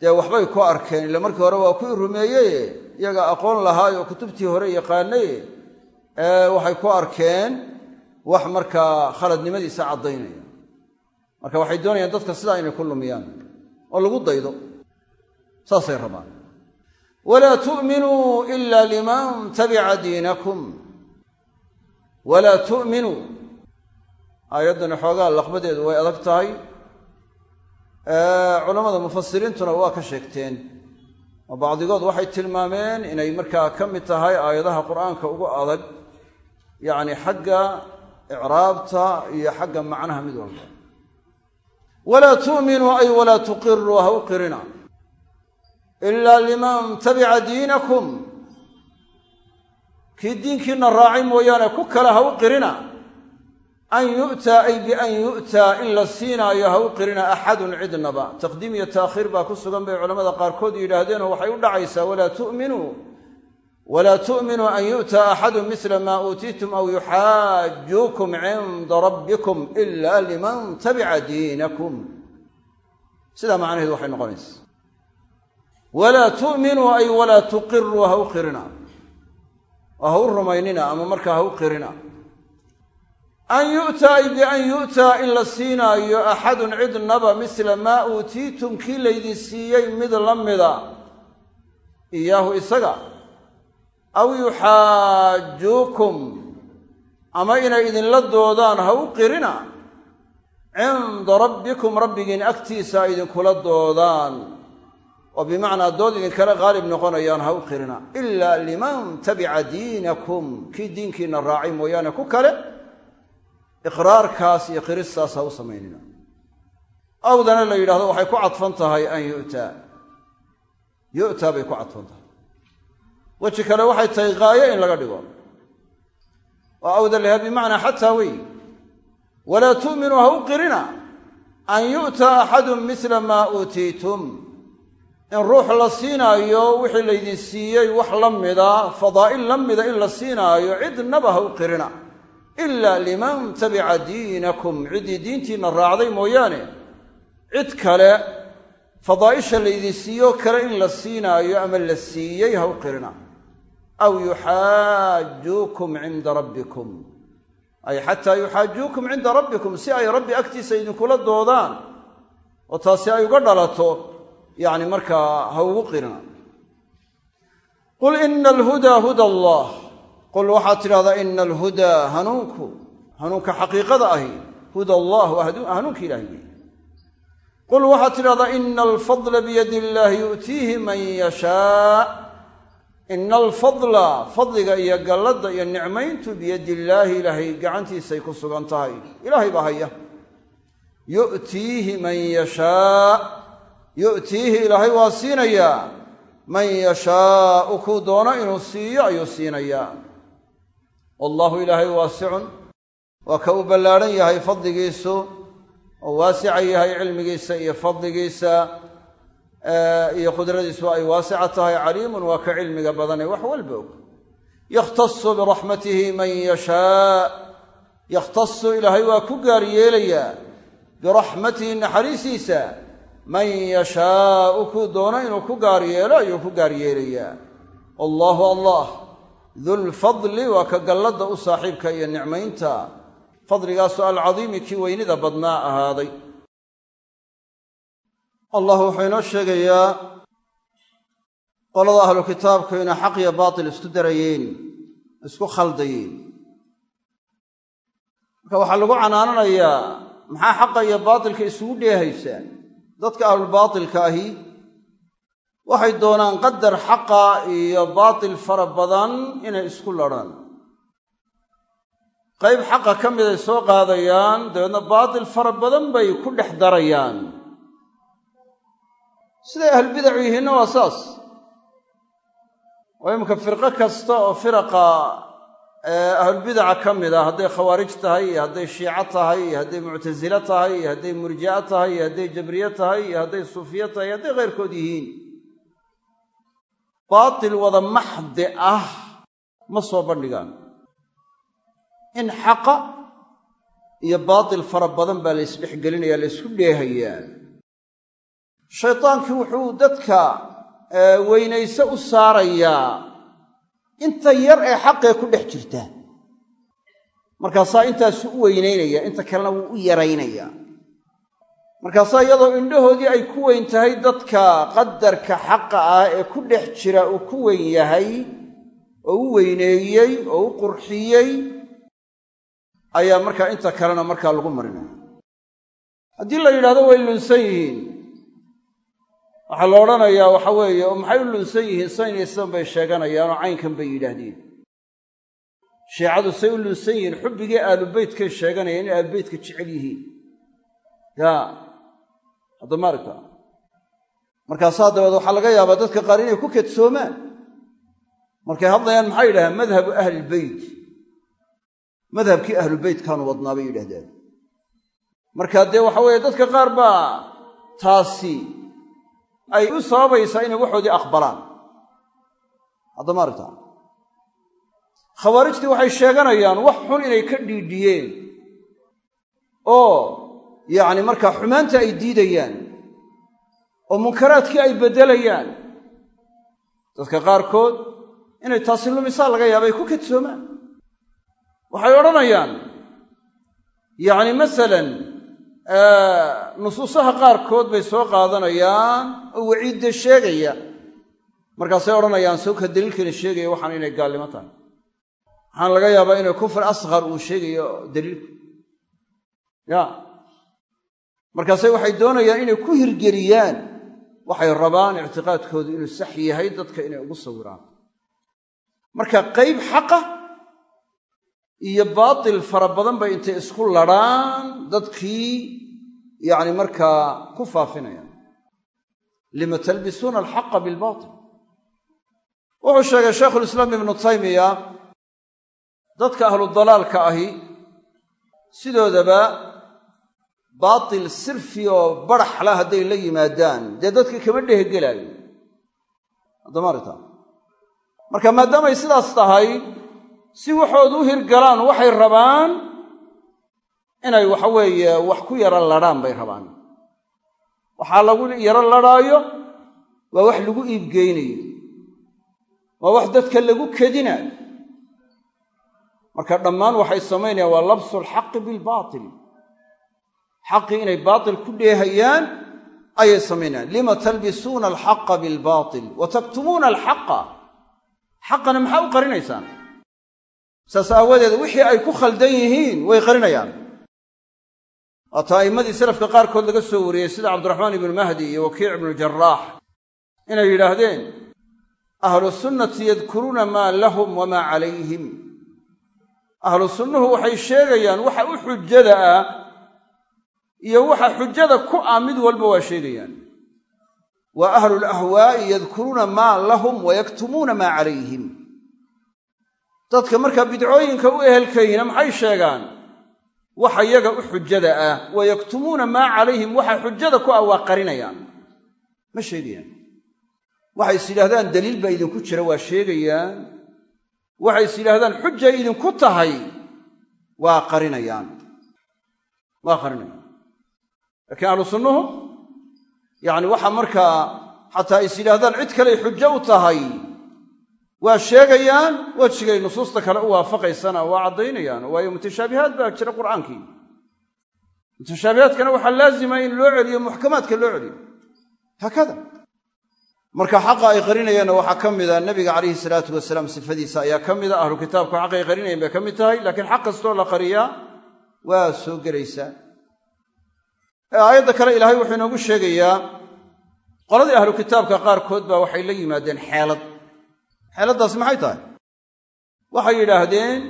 dee waxbay ku arkeen illa markii hore waa kuwii rumeeyeye iyaga aqoon lahaay oo kutubtii hore yaqaanaye waxay ku arkeen wax markaa khaladnimadiisa caddaynaya. Marka waxay doonayaan dadka sidaa inay ku lumiyaan oo lagu daydo saasay rabaan. Walaa tu'minuu ila liman tabica diinakum. Walaa tu'minuu aayaddani xoogaa laqbadeedu way adag tahay. Culammada mufasiriintuna waa ka sheegteen. Oo bacdigood waxay tilmaameen inay markaa ka mid tahay aayadaha qur'aanka ugu adag yacni xagga icraabta iyo xagga macnaha mid walba. Walaa tu'minuu ay walaa tuqiruu ha u qirina. Ilaa liman tabica diinakum. Kii diinkiina raacay mooyaane ku kale ha u qirina. An yu'taa ay bian yu'taa in la siinaayo ha u qirina axadun cidnaba. Taqdiim iyo taakhiir baa ku sugan bay culamada qaarkood yidhaahdeenoo waxay u dhacaysaa walaa tu'minuu walaa tu'minuu an yu'taa axadun misla maa uutiitum aw yuxaajuukum cinda rabbikum ila liman tabica diinakum sidaa macnaheedu waxay noqonaysa walaa tu'minuu ay walaa tuqiruu ha u qirina oo ha u rumaynina ama markaa ha u qirina an yu'taa ay bian yu'taa in la siinaayo axadun cidnaba misla maa uutiitum kii laydin siiyey mid la aw yuxaajuukum ama inay idinla doodaan ha u qirina. Cinda rabbikum rabbigiin agtiisa idinkula doodaan. Oo bimacnaa dood idinkala qaalib noqonayaan ha u qirina. Ilaa liman tabica diinakum kii diinkiina raacay mooyaane ku kale iqraarkaas iyo qiristaas ha u samaynina. Awdana la yidhahdo waxay ku cadfan tahay an yu'taa yu'taa bay ku cadfan tahay weji kale waxay tahay gaayo in laga dhigo. Oo awda laha bimacnaa xataa wey walaa tu'minuu ha u qirina an yu'ta axadun mila maa uutiitum in ruux la siinaayo wixii laydin siiyey wax la mida fadaa'il la mida in la siinaayo cidnaba ha u qirina. Ila liman tabica diinakum. Ciddii diintiinna raacday mooyaane. Cid kale fadaa'isha laydin siiyo kale in la siinaayo ama la siiyey ha u qirina aw yuxaajuukum cinda rabbikum ay xataa yuxaajuukum cinda rabbikum si ay rabbi agtiisa idinkula doodaan oo taasi ay uga dhalato yacni markaa ha ugu qirina qul ina alhudaa huda allah qul waxaad tidhahdaa ina alhudaa hanuunku hanuunka xaqiiqada ahi huda allah waa hanuunka ilahay wey qul waxaad tidhahdaa ina alfadla biyadi illaahi yu'tiihi man yashaa ina alfadla fadliga iyo galladda iyo nicmayntu biyadi illaahi ilaahay gacantiisay ku sugan tahay ilaahay baa haya yu'tiihi man yashaa yu'tiihi ilaahay waa siinayaa man yashaau kuu doono inuu siiyo ayuu siinayaa wallaahu ilaahay waasicun waa ka u ballaadhan yahay fadligiisu oo waasica yahay cilmigiisa iyo fadligiisa iyo qudradiisu ay waasica tahay caliimun waa ka cilmiga badanee wax walba og. Yakhtasu biraxmatihi man yashaa. Yakhtasu ilaahay waa ku gaar yeelayaa biraxmatihi naxariisiisa. Man yashaau kuu doono inuu ku gaar yeelo ayuu ku gaar yeelayaa. Wallaahu allah dulfadli waa ka galladda u saaxiibka iyo nicmaynta. Fadligaasu alcadiimi kii weynida badnaa ahaaday allah wuxuu inoo sheegayaa qolada ahlu kitaabku inay xaq iyo baatil isku darayeen isku khaldayeen. Marka waxaa lagu canaananayaa maxaa xaqa iyo baatilka isugu dheehaysaan? Dadka ahlulbaatilka ahi waxay doonaan qadar xaqa iyo baatil fara badan inay isku ladhaan qayb xaqa ka mid ay soo qaadayaan dabeedna baatil fara badan bay ku dhex darayaan siday ahlulbidacu yihiinna waa saas. Oo iminka firqo kasta oo firaqa ahlulbidaca ka mid a hadday khawaarij tahay iyo hadday shiico tahay iyo hadday muctasile tahay iyo hadday murji'o tahay iyo hadday jabriye tahay iyo hadday suufiye tahay iyo hadday keyrkood yihiin. Baatil wada maxdi ah ma soo bandhigaan. In xaqa iyo baatil fara badan baa la ysdhexgelinaya la ysku dheehayaa shaydaankii wuxuu dadka weynayse u saarayaa inta yar ee xaqee ku dhex jirta. Markaasaa intaasu u weynaynaya inta kalena wuu u yaraynayaa markaasaa iyadoo indhahoodii ay ku weyn tahay dadka qadarka xaqa ah ee ku dhex jira uu ku weyn yahay oo u weyneeyey oo u qurxiyey ayaa markaa inta kalena markaa lagu marinaya haddii la yidhahdo way lunsan yihiin waxaa la odhanayaa waxa weeye oo maxay u lunsan yihiin sayn iyo sidan bay sheeganayaanoo caynkan bay yidhaahdeen. Shiicadu say u lunsan yihiin xubbigii aalubeytkay sheeganayaan inay aalubeytka jecel yihiin. Yaa hadda maaragta markaasaa dabeed waxaa laga yaabaa dadka qaar inay ku kadsoomaan markay hadlayaan maxay yidhahdeen madhabu ahlilbeyt madhabkii ahlubeytkaanu wadnaa bay yidhahdeen marka dee waxa weeye dadka qaar baa taasi ay u sababaysaa inay waxoodii aqbalaan. Hadda maaragta khawaarijtii waxay sheeganayaan wax xun inay ka dhiidhiyeen. Oo yacni markaa xumaanta ay diidayaan oo munkaraadkii ay beddelayaan. Dadka qaarkood inay taasi lumisaa laga yaaba ay ku kadsoomaan waxay odhanayaan yacni masalan nusuusaha qaarkood bay soo qaadanayaan oo waciidde sheegaya. Markaasay odhanayaan sawka daliilkani sheegaya waxaan inay gaalnimo tahay. Waxaan laga yaabaa inay kufr asqar uu sheegayo daliilku. Ya. Markaase waxay doonayaan inay ku hirgeliyaan. Waxay rabaan ictiqaadkoodu inuu sax yahay dadka inay ugu sawiraan. Marka qayb xaqa iyo baatil fara badan bay intay isku ladhaan dadkii yacni markaa ku faafinayaan. Lima talbisuuna alxaqa bilbaatil. Wuxuu sheegay shaykhulislaam ibnu taymiya dadka ahlu dalaalka ahi sidoodaba baatil sirfi oo baraxla hadday la yimaadaan dee dadka kama dhehgelaayo adamaarta marka maadaamay sidaas tahay si waxoodu u hirgalaan waxay rabaan inay waxa weeye wax ku yaro ladhaan bay rabaan. Waxaa lagu yaro ladhaayo waa wax lagu iibgeynayo waa wax dadka lagu kedinaayo marka dhammaan waxay samaynayaan waa labsu alxaqi bilbaatil xaqii inay baatil ku dheehayaan ayay samaynayaan. Lima talbisuuna alxaqa bilbaatil wa taktumuuna alxaqa xaqana maxaa u qarinaysaan saas aawadeed wixii ay ku khaldan yihiin way qarinayaan. Waata a'immadii salafka qaarkood laga soo wariyey sida cabdiraxmaan ibnu mahdi iyo wakiic ibnu jaraax inay yidhaahdeen ahlu sunnati yadkuruuna maa lahum wamaa calayhim. Ahlu sunnuhu waxay sheegayaan waxa u xujada ah iyo waxa xujada ku ah mid walba waa sheegayaan. Wa ahlu lahwaa'i yadkuruuna maa lahum wayaktumuuna maa calayhim dadka markaa bidcooyinka u ehelkayhina maxay sheegaan? Waxa yaga u xujada ah wa yaktumuuna maa calayhim waxa xujada ku ah waa qarinayaan. Ma sheegayaan? Waxay is yidhahdaan daliil baa idinku jira waa sheegayaan. Waxay is yidhahdaan xujay idinku tahay waa qarinayaan. Waa qarinayaan. Laakiin ahlu yacni waxa markaa xataa is yidhahdaan cid kaley xujo u tahay waa sheegayaan wejigay nusuusta kale u waafaqaysana waa caddaynayaan waayo mutashaabihaad baa jira qur'aankii. Mutashaabihaadkana waxaa laazima in loo celiyo muxkamaadka loo celiyo. Haakada. Marka xaqa ay qarinayaanna waxaa ka mida nabiga calayhi salaatu wasalaam sifadiisa ayaa ka mida ahlu kitaabku xaq ay qarinayan bay ka mid tahay laakiin xaq kastoo la qariyaa waa soo gelaysaa aayadda kale ilaahay wuxuu inoogu sheegayaa qoladii ahlu kitaabka qaarkood baa waxay la yimaadeen xeelad xeeladdaasi maxay tahay? Waxay yidhaahdeen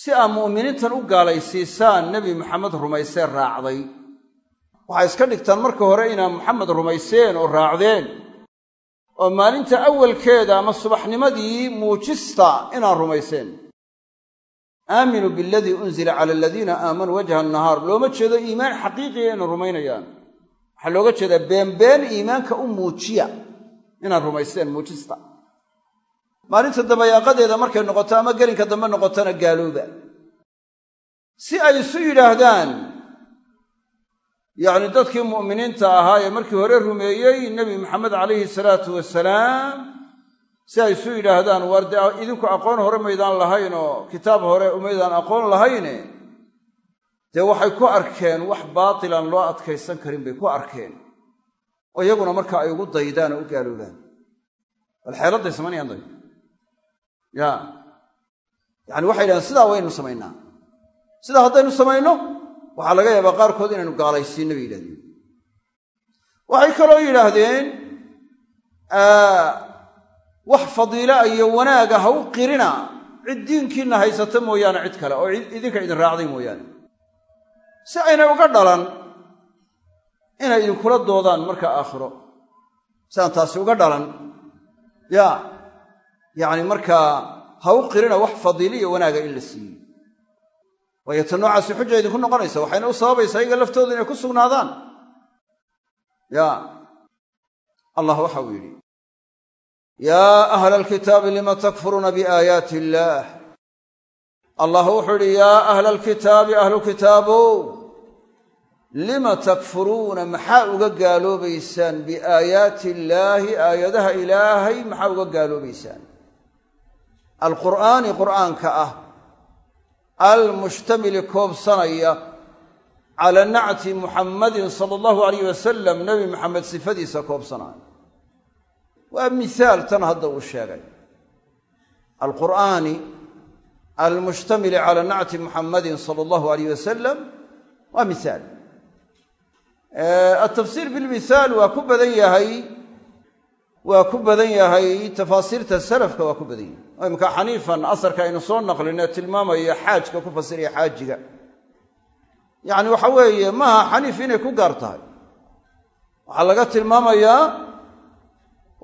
si aa mu'miniintan u gaalaysiisaan nebi maxamed rumaysee raacday. Waxay iska dhigtaan marka hore inaa muxamed rumayseen oo raacdeen. Oo maalinta awalkeeda ama subaxnimadii muujista inaad rumayseen. Aaminuu bialadii unzila cala aladiina aamanuu wajha annahaar. Looma jeedo iimaan xaqiiqiya inay rumaynayaan. Waxaa looga jeedaa beenbeen iimaanka u muujiya inaad rumayseen muujista maalinta dabayaaqadeeda markay noqoto ama gelinka dambe noqotona gaalooba. Si ay isu yidhaahdaan yacni dadkii mu'miniinta ahaa ee markii hore rumeeyey nebi maxamed calayhi salaatu wasalaam si ay isu yidhaahdaan waar dee idinku aqoon hore maydaan lahayn oo kitaab hore umaydaan aqoon lahayne? Dee waxay ku arkeen wax baatilan loo adkaysan karin bay ku arkeen oo iyaguna marka ay ugu daydaan oo u gaaloobaan bal xeeladday samaynayaan day ya. Yacani waxay yidhahdeen sidaa waynu samaynaa. Sidaa haddaynu samayno waxaa laga yaabaa qaarkood inaynu gaalaysiinno bay yidhahdeen. Waxay kaloo yidhaahdeen wax fadiila iyo wanaaga ha u qirina. Cid diinkiinna haysata mooyaane cid kale oo idinka idin raacday mooyaane. Si aynay uga dhalan inay idinkula doodaan marka aakhiro. Si taasi uga dhalan. Ya yacni markaa ha u qirina wax fadiili iyo wanaaga in la siiyey. Waayo ta noocaasi xuja idinku noqonaysa waxayna u sababaysaa iyaga laftooda inay ku sugnaadaan. Ya allah waxa uu yidhi yaa ahla alkitaabi lima takfuruuna biaayaati illaah allah wuxuu yidhi yaa ahla alkitaabi ahlu kitaabow lima takfuruuna maxaa uga gaaloobaysaan biaayaati illaahi aayadaha ilaahay? Maxaa uga gaaloobaysaan alqur'aani qur'aanka ah almushtamili koobsanaya cala nacti muxammadin sala allahu alayh wasalam nebi maxamed sifadiisa koobsanaya. Waa mihaal tan hadda uu sheegay. Alqur'aani almushtamili cala nacti muxammadin sala allahu alayh wasalam waa mihaal altafsiir bilmithaal waa ku badan waa ku badan yahay tafaasiirta salafka waa ku badan yahay. Imka xaniifan asarka aynu soo naqlinee tilmaamaya xaajka ku fasiraya xaajiga. Yacni waxa weeye maaha xaniif inay ku gaar tahay. Waxaa laga tilmaamayaa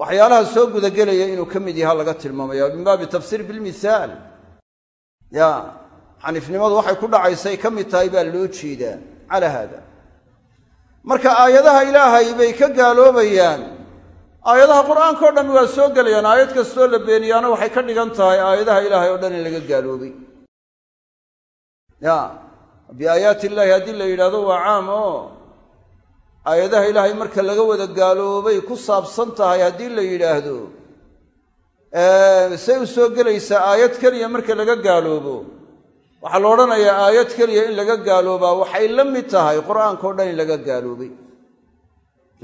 waxyaalaha soo gudagelaya inuu ka mid yaha laga tilmaamaya. Min baabi tafsiir bilmithaal ya xaniifnimadu waxay ku dhacaysay ka mid tahay baa loo jeedaa. Calaa haada. Marka aayadaha ilaahay bay ka gaaloobayaan aayadaha qur'aanka o dhammi waa soo gelayaan aayad kastoo la beeniyaana waxay ka dhigan tahay aayadaha ilaahay oo dhan in laga gaaloobay ya biaayaati illaahi haddii la yidhahdo waa caam oo aayadaha ilaahay marka laga wada gaaloobay ku saabsan tahay haddii la yidhaahdo say u soo gelaysaa aayad keliya marka laga gaaloobo. Waxaa la odhanayaa aayad keliya in laga gaaloobaa waxay la mid tahay qur'aanka o dhan in laga gaaloobay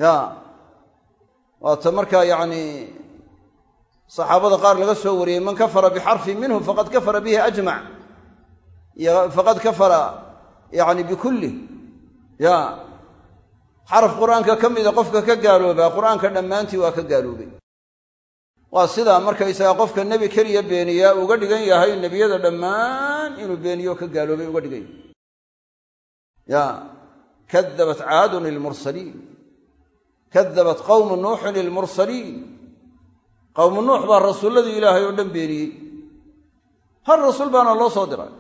ya waata markaa yacni saxaabada qaar laga soo wariyey man kafara bixarfin minhu faqad kafara bihi ajmac. Faqad kafara yani bikulli. Ya xaraf qur'aanka ka mida qofka ka gaaloobaa qur'aanka dhammaantii waa ka gaaloobay. Waa sidaa markaysaga qofka nebi keliya beeniyaa uga dhigan yahay nebiyada dhammaan inuu beeniyo ka gaaloobay uga dhigan yahay. Ya kadabat caadun ilmursaliin kadabat qawmu nuuxun ilmursaliin qowmu nuux baa rasuulladii ilaahay oo dhan beeniyey hal rasuul baana loo soo diray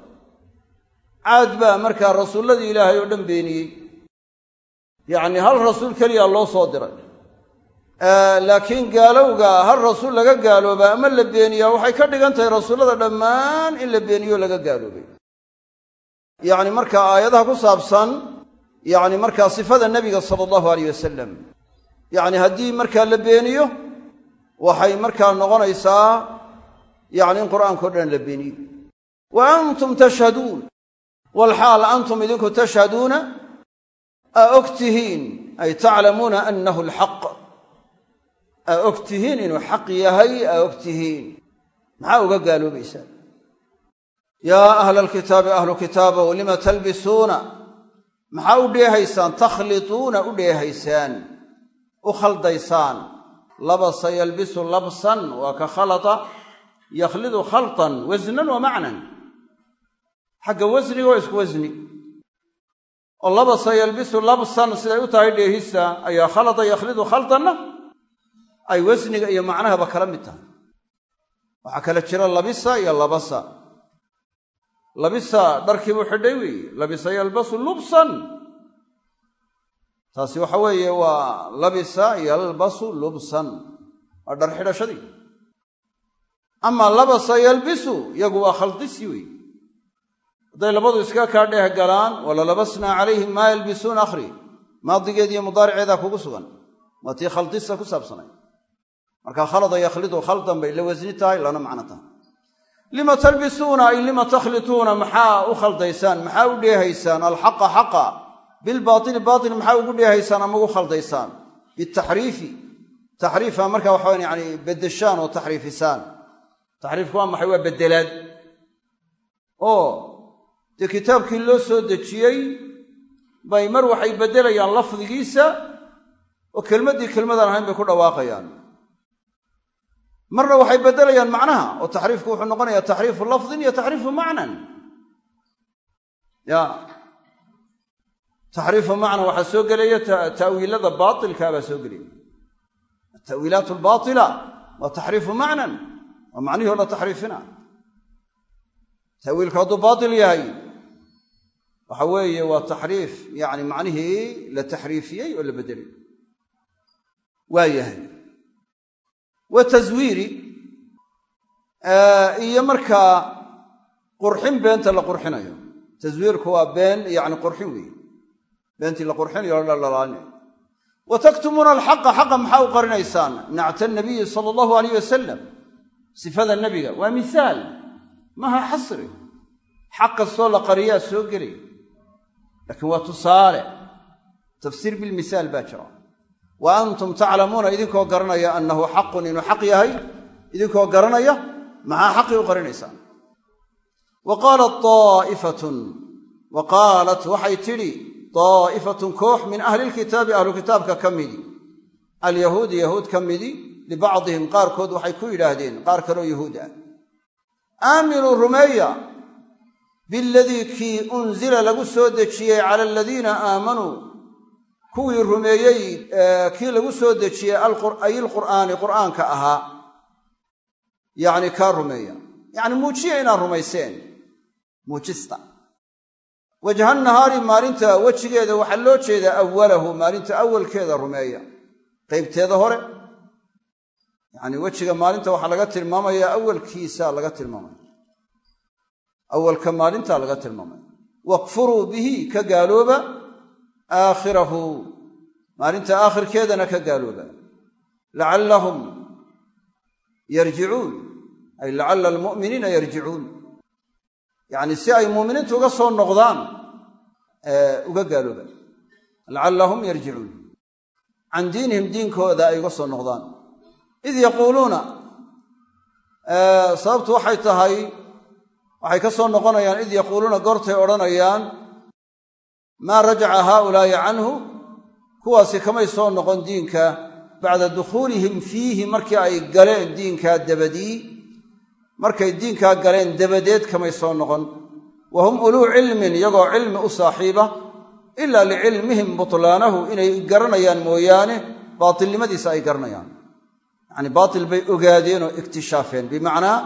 caad baa markaa rasuulladii ilaahay oo dhan beeniyey yacni hal rasuul keliyaa loo soo diray laakiin gaalowga hal rasuul laga gaaloobaa ama la beeniyaa waxay ka dhigan tahay rasuullada dhammaan in la beeniyo laga gaaloobay yacni marka aayadaha ku saabsan yacni markaa sifada nebiga sala allahu alayh wasalam yacni haddii markaa la beeniyo waxay markaa noqonaysaa yacni in qur'aanka o dhan la beeniyo. Wa antum tashhaduun. Walxaal antum idinku tashhaduuna aa og tihiin ay taclamuuna annahu alxaq aa og tihiin inuu xaq yahay aa og tihiin maxaa uga gaaloobaysaa? Yaa ahla alkitaabi ahlu kitaabow lima talbisuuna? Maxaa u dheehaysaan? Takhlituuna u dheehaysaan u khaldaysaan labasa yalbisu labsan waa ka khalata yakhlidu khaltan wasnan wa macnan. Xagga wasniga waa isku wasni oo labasa yalbisu labsan siday u tahay dheehista ayaa khalata yakhlidu khaltanna ay wasniga iyo macnahaba kala mid tahay. Waxaa kale jira labisa iyo labasa. Labisa dharkiibuu xidhay weeye labisa yalbasu lubsan taasi waxa weeye waa labisa yalbasu lubsan waa dhar xidhashadii amaa labasa yalbisu iyagu waa khaldisi weeye hadday labadu iska kaa dheeh galaan walalabasnaa calayhim maa yalbisuuna akhri maadigeediiyo mudaariceedaa kugu sugan waa tii khaldisa ku saabsanay. Marka khalada yakhlidu khaldan bay la wasni tahay lana macno tahay. Lima talbisuuna ay lima takhlituuna maxaa u khaldaysaan maxaa u dheehaysaan alxaqa xaqa bilbaaili baail maxaa ugu dheehaysaan ama ugu khaldaysaan bitaxriifi taxriifa marka waxa yani beddeshaan oo taxriifisaan. Taxriifku waa maxay? Waa beddelaad. Oo dee kitaabkii loo soo dejiyey bay mar waxay beddelayaan lafdigiisa oo kelmaddii kelmadaan ahayn bay ku dhawaaqayaan. Marna waxay beddelayaan macnaha oo taxriifku wuxuu noqonayaa taxriifu lafdin iyo taxriifu macnan. Ya taxriifu macna waxaa soo gelaya ta'wiilada baatilka baa soo gelaya atawiilaat albaatila waa taxriifu macnan waa macnihii la taxriifina tawiilku hadduu baatil yahay waxa weeye waa taxriif yacni macnihii la taxriifiyey oo la beddelay waa yahay wa taswiiri iyo markaa qurxin beenta la qurxinayo taswiirku waa been yacni qurxin weeye beentii la qurxinayo o dhalalaanayo wa taktumuuna alxaqa xaqa maxaa u qarinaysaan? Nacta nabiyi sala allahu alayh wasalam sifada nebiga waa misaal. Maha xasri. Xaq kastoo la qariyaa soo gelay laakiin waa tusaale. Tafsiir bilmisaal baa jira. Wa antum taclamuuna idinkoo garanaya annahu xaqun inuu xaq yahay idinkoo garanaya maxaa xaqii u qarinaysaan? Wa qaalat aa'ifatun wa qaalat waxay tidhi daa'ifatun koox min ahli lkitaabi ahlu kitaabka ka midi alyahuudi yahuud ka midi libacdihim qaarkood waxay ku yidhaahdeen qaar kaloo yahuud ah aaminuu rumeeya biladii kii unzila lagu soo dejiyey cala aladiina aamanuu kuwii rumeeyey kii lagu soo dejiyey ay ilqur'aani qur'aanka ahaa yacni kaa rumeeya yacni muujiya inaad rumayseen muujista wajha nahaari maalinta wejigeeda waxaa loo jeedaa awalahu maalinta awalkeeda rumeeya. Qaybteeda hore yacni wejiga maalinta waxaa laga tilmaamayaa awalkiisa laga tilmaamaya. Awalka maalinta laga tilmaamaya. Wakfuruu bihi ka gaalooba aakhirahu. Maalinta aakhirkeedana ka gaalooba. Lacallahum yarjicuun ay lacalla almu'miniina yarjicuun yacni si ay muuminiintu uga soo noqdaan uga gaalooba. Lacallahum yarjicuun can diinihim diinkooda ay uga soo noqdaan. Id yaquuluuna sababtu waxay tahay waxay ka soo noqonayaan id yaquuluuna goortay odhanayaan maa rajaca haaulaa'i canhu kuwaasi kamay soo noqon diinka bacda dukhuulihim fiihi markii ay galeen diinkaa dabadii markay diinkaa galeen dabadeed kamay soo noqon. Wa hum uluu cilmin iyagoo cilmi u saaxiiba ilaa licilmihim butlaanahu inay garanayaan mooyaane baatilnimadiisa ay garanayaan. Yacni baatil bay ogaadeen oo iktishaafeen. Bimacnaa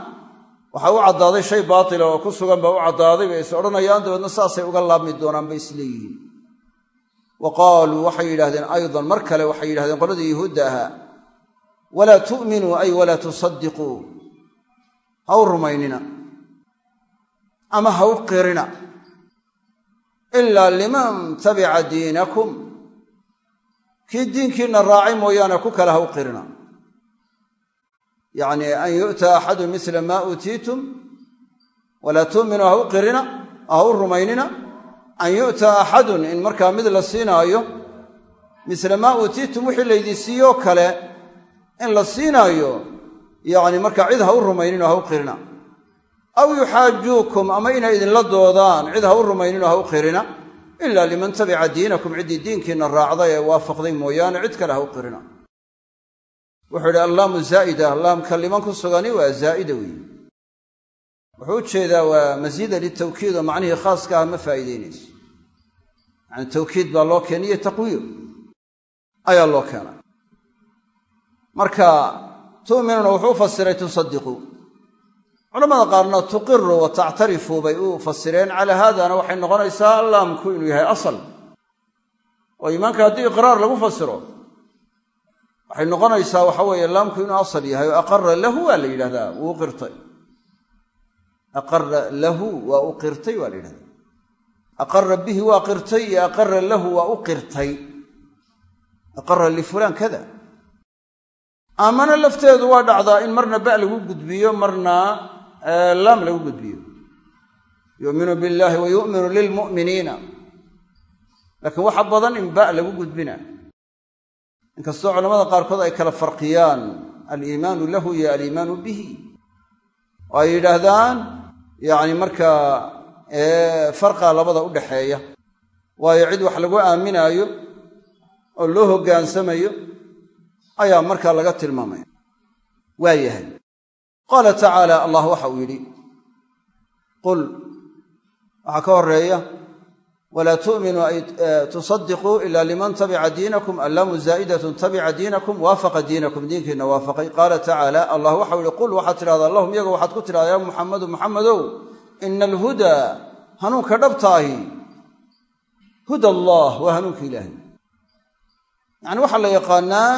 waxaa u caddaaday shay baatila oo ku sugan baa u caddaaday bay is odhanayaan dabeedna saasay uga laabmi doonaan bay isleeyihiin wa qaaluu waxay yidhahdeen aydan mar kale waxay yidhahdeen qoladii yuhuudda ahaa walaa tu'minuu ay walaa tusadiquu ha u rumaynina. Ama ha u qirina. Ilaa liman tabica diinakum. Kii diinkiinna raacay mooyaane ku kale ha u qirina. Yacni an yu'ta axadu mila maa uutiitum walaa tu'minuu ha u qirina ha u rumaynina. An yu'ta axadun in markaa mid la siinaayo misla maa uutiitum wixii laydin siiyoo kale in la siinaayo yacni markaa cid ha u rumayninoo ha u qirina. Aw yuxaajuukum ama inay idinla doodaan cid ha u rumayninoo ha u qirina ila liman tabica diinakum ciddii diinkiinna raacday ee waafaqday mooyaane cid kale ha u qirina. Wuxuu idhi allaamu zaa'ida. Laamka liman ku sugani waa zaa'ida weeye wuxuu u jeedaa waa masiida litawkiid oo macnihii khaaska ah ma faa'iideynayso yacani tawkiid baa loo keeniye taqwiyo ayaa loo keenay. Marka tu'minuuna wuxuu u fasiray tusadiquu culamada qaarna tuqiru wa tactarifuu bay u fasireen calaa haadana waxay noqonaysaa laamku inuu yahay asal. Oo iimaanka haddii iqraar lagu fasiro waxay noqonaysaa waxa weeye laamku inuu asal yahay oo aqara lahu waa la yidhahdaa wuu qirtay. Aqara lahu waa u qirtay waa la yidhahdaa. Aqara bihi waa qirtay iyo aqara lahu waa u qirtay. Aqara lifulaan kada aamana lafteedu waa dhacdaa in marna ba lagu gudbiyo marna laam lagu gudbiyo. Yu'minu billahi wa yu'minu lilmu'miniina laakiin waxa badan in ba lagu gudbina. Inkastoo culamada qaarkood ay kala farqiyaan aliimaanu lahu iyo aliimaanu bihi. Oo ay yidhaahdaan yacni markaa farqa labada u dhaxeeya. Waayo cid wax lagu aaminaayo oo loo hoggaansamayo ayaa markaa laga tilmaamaya waa yahay. Qaala tacaala allah waxa uu yidhi qul waxaa ka horreeya walaa tu'minuu ay tusadiquu ila liman tabica diinakum allaamu zaa'idatun tabica diinakum waafaqa diinakum diinkiina waafaqay. Qaala tacaala allah waxau yihi qul waxaad tidhahdaa lahum iyaga waxaad ku tidhahdaa ya muxamadu muxamedow ina alhudaa hanuunka dhabtaahi huda allah waa hanuunka ilaahay. Yacni waxaa la yaqaanaa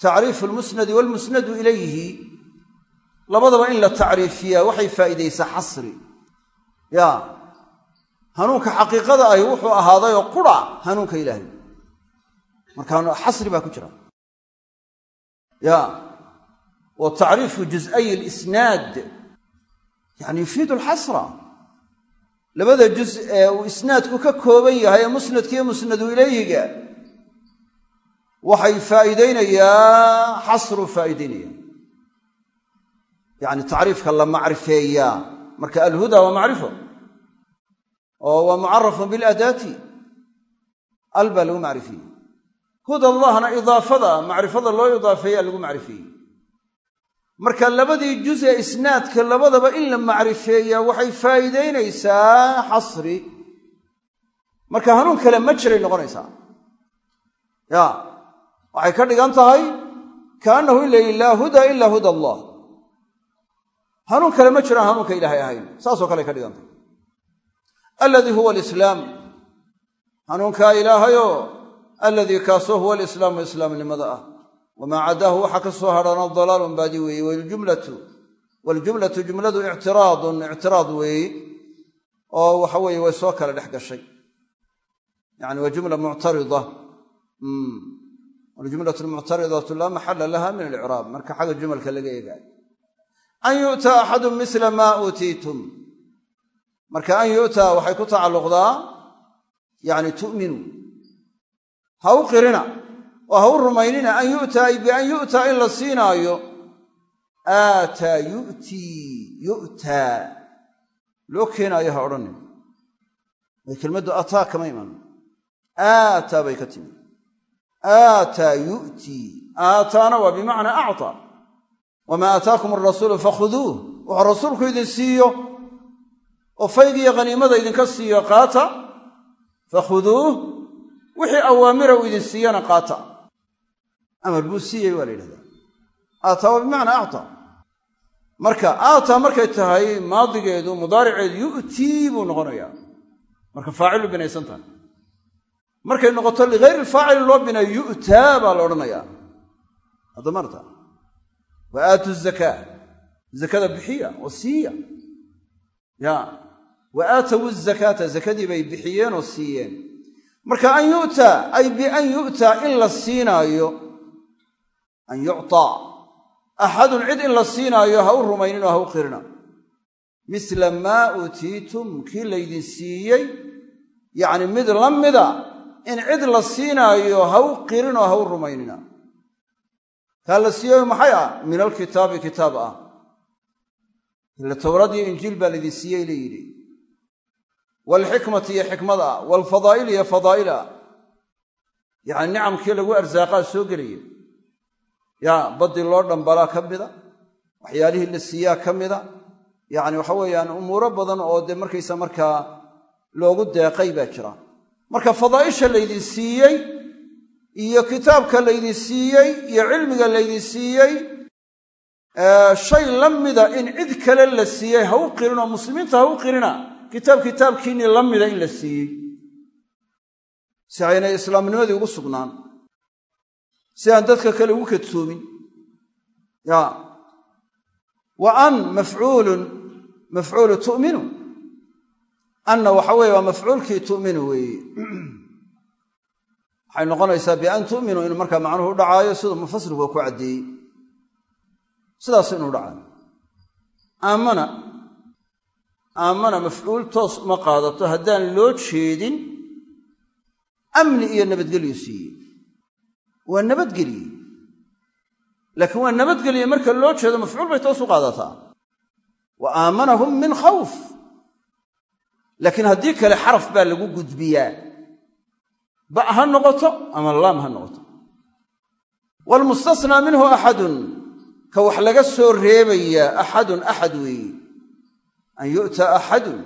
tacriifu lmusnadi walmusnadu ilayhi labadaba in la tacriifiyaa waxay faa'iidaysaa xasri. Ya hanuunka xaqiiqada ahi wuxuu ahaadayoo qura hanuunka ilaahay. Markaa xasri baa ku jira. Ya wa tacriifu juz'ay alisnaad yani yufiidu alxasra. Labada juz ee uu isnaadku ka kooban yahay ee musnadkiiyo musnadu ilayhiga waxay faa'iideynayaa xasru faa'iideynaya yacni tacriifka la macrifeeyaa. Marka alhuda waa macrifo. Oo waa mucarafun biladaati. Al baa lagu macrifiyey. Huda allahna idaafada macrifada loo idaafeeyaa lagu macrifeeyey marka labadii juz ee isnaadka labadaba in la macrifeeyaa waxay faa'iideynaysaa xasri. Marka hanuun kale ma jiray noqonaysaa. Ya waxay ka dhigan tahay kaannahu ila laa hudaa ilaa huda allah hanuun kale ma jiraan hanuunka ilaahay ahayn. Saasoo kale ka dhigan tahay. Alladii huwa alislaam hanuunkaa ilaahayo alladii kaasoo huwa alislaamu islaamnimada ah. Wamaa cadaahu waxa ka soo hadhana dalaalun baadi weeye. Waljumlatu waljumlatu jumladu ictiraadun. Ictiraad weeye. Oo waxa weeye way soo kala dhex gashay. Yani waa jumla muctarida waljumlatu lmuctaridatu laa maxala laha min alicraab marka xagga jumalka laga eegaayo an yu'taa axadun misla maa uutiitum marka an yu'taa waxay ku tacalluqdaa yani tu'minu. Ha u qirina oo ha u rumaynina an yu'taa ay bian yu'taa in la siinaayo aataa yu'tii yu'taa loo keenaayo ha odhanin. Way kelmaddu ataa kama iman. Bay ka timi aataa yu'tii aataana waa bimacnaa actaa wamaa aataakum arasuulu fakhuduuh. Wuxuu rasuulku idin siiyo oo faygiyo khaniimada idinka siiyo qaata fakhuduuh. Wixii awaamira uu idin siiyana qaata. Amar buu siiyey waa la yidhahdaa. Aataa waa bimacnaa actaa marka aataa markay tahay maadigeedu mudaariceedu yu'tii buu noqonayaa. Marka faacilu binaysan tahay markay noqoto ligayri ilfaacili loo binayo yu'taa baa la odhanayaa haddamarta wa aatu zakaa zakada bixiya oo siiya. Ya wa aatawu zakaata zakadii bay bixiyeen oo siiyeen. Marka an yu'taa ay bian yu'taa in la siinaayo an yuctaa axadun cid in la siinaayo ha u rumayninoo ha u qirina. Misla maa uutiitum kii laydin siiyey yacni mid la mida in cid la siinaayo ha u qirinoo ha u rumaynina. Kaa la siiyayo maxay ah? Min alkitaabi kitaab ah. Ila towraad iyo injiil baa laydin siiyey la yidhi. Waalxikmati iyo xikmad ah waalfadaa'il iyo fadaa'il ah yacni nicamkii lagu arsaaqaa soo gelaya. Yaa baddii loo dhambalaa ka mida? Waxyaalihii la siiyaa ka mida? Yacni waxa weeyaan umuuro badan oo dee markaysa markaa loogu deeqay baa jira marka fadaa'isha laydin siiyey iyo kitaabka laydin siiyey iyo cilmiga laydin siiyey shay la mida in cid kale la siiyey ha u qirin oo muslimiinta ha u qirina kitaab kitaabkiinnii la mida in la siiyey. Si aynay islaamnimadii ugu sugnaan si aan dadka kale ugu kadsoomin. Ya wa an mafcuulun mafcuulu tu'minu anna waxa weeye waa mafcuulkii tu'minu weeye waxay noqonaysaa bian tu'minu inuu markaa macnuhu u dhacaayo siduu mufasirkuwa ku caddeeyey sidaas inuu dhacaayo aamana aamana mafcuul toos uma qaadato haddaan loo jeedin amni iyo nabadgelyu siiyey waa nabadgelye laakiin waa nabadgelye marka loo jeedo mafcuul bay toos u qaadataa wa aamanahum min khawf laakiin haddii kale xaraf baa lagu gudbiyaa. Ba ha noqoto ama laam ha noqoto. Waalmustasnaa minhu axadun ka wax laga soo reebayaa axadun axad weeye an yu'ta axadun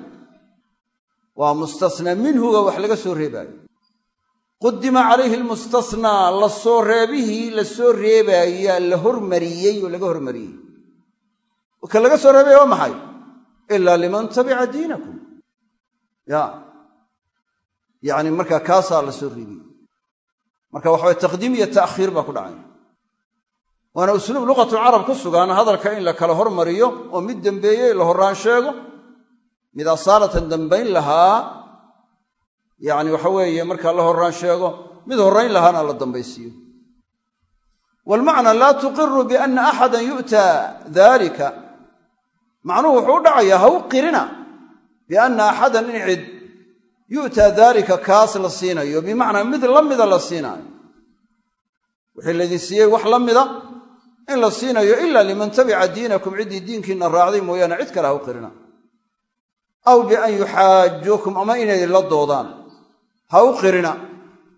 waa mustasnaa minhuga wax laga soo reebaayo. Qudima calayhi almustasnaa la soo reebihii la soo reebaayaa la hormariyey oo laga hormariyey. Ka laga soo reebaya waa maxay? Ilaa liman tabica diinakum ya. Yacni markaa kaasaa la soo reebiyey marka waxaway taqdiim iyo ta'khiir baa ku dhacay. Waana usluub luqatulcarab ku sugan hadalka in la kala hormariyo oo mid dembeeyey la horraan sheego mid asaalatan dambayn lahaa yacni waxa weeye markaa la horraan sheego mid horrayn lahaana la dambaysiiyo. Waalmacna laa tuqiru bianna axadan yu'taa daalika macnuhu wuxuu u dhacayaa ha u bianna axadan in cid yu'taa daalika kaas la siinayo bimacnaa mid la mida la siinaayo wixii laydin siiyey wax la mida in la siinayo ila liman tabica diinakum ciddii diinkiinna raacday mooyaane cid kale ha u qirina aw bian yuxaajuukum ama inaydinla doodaan ha u qirina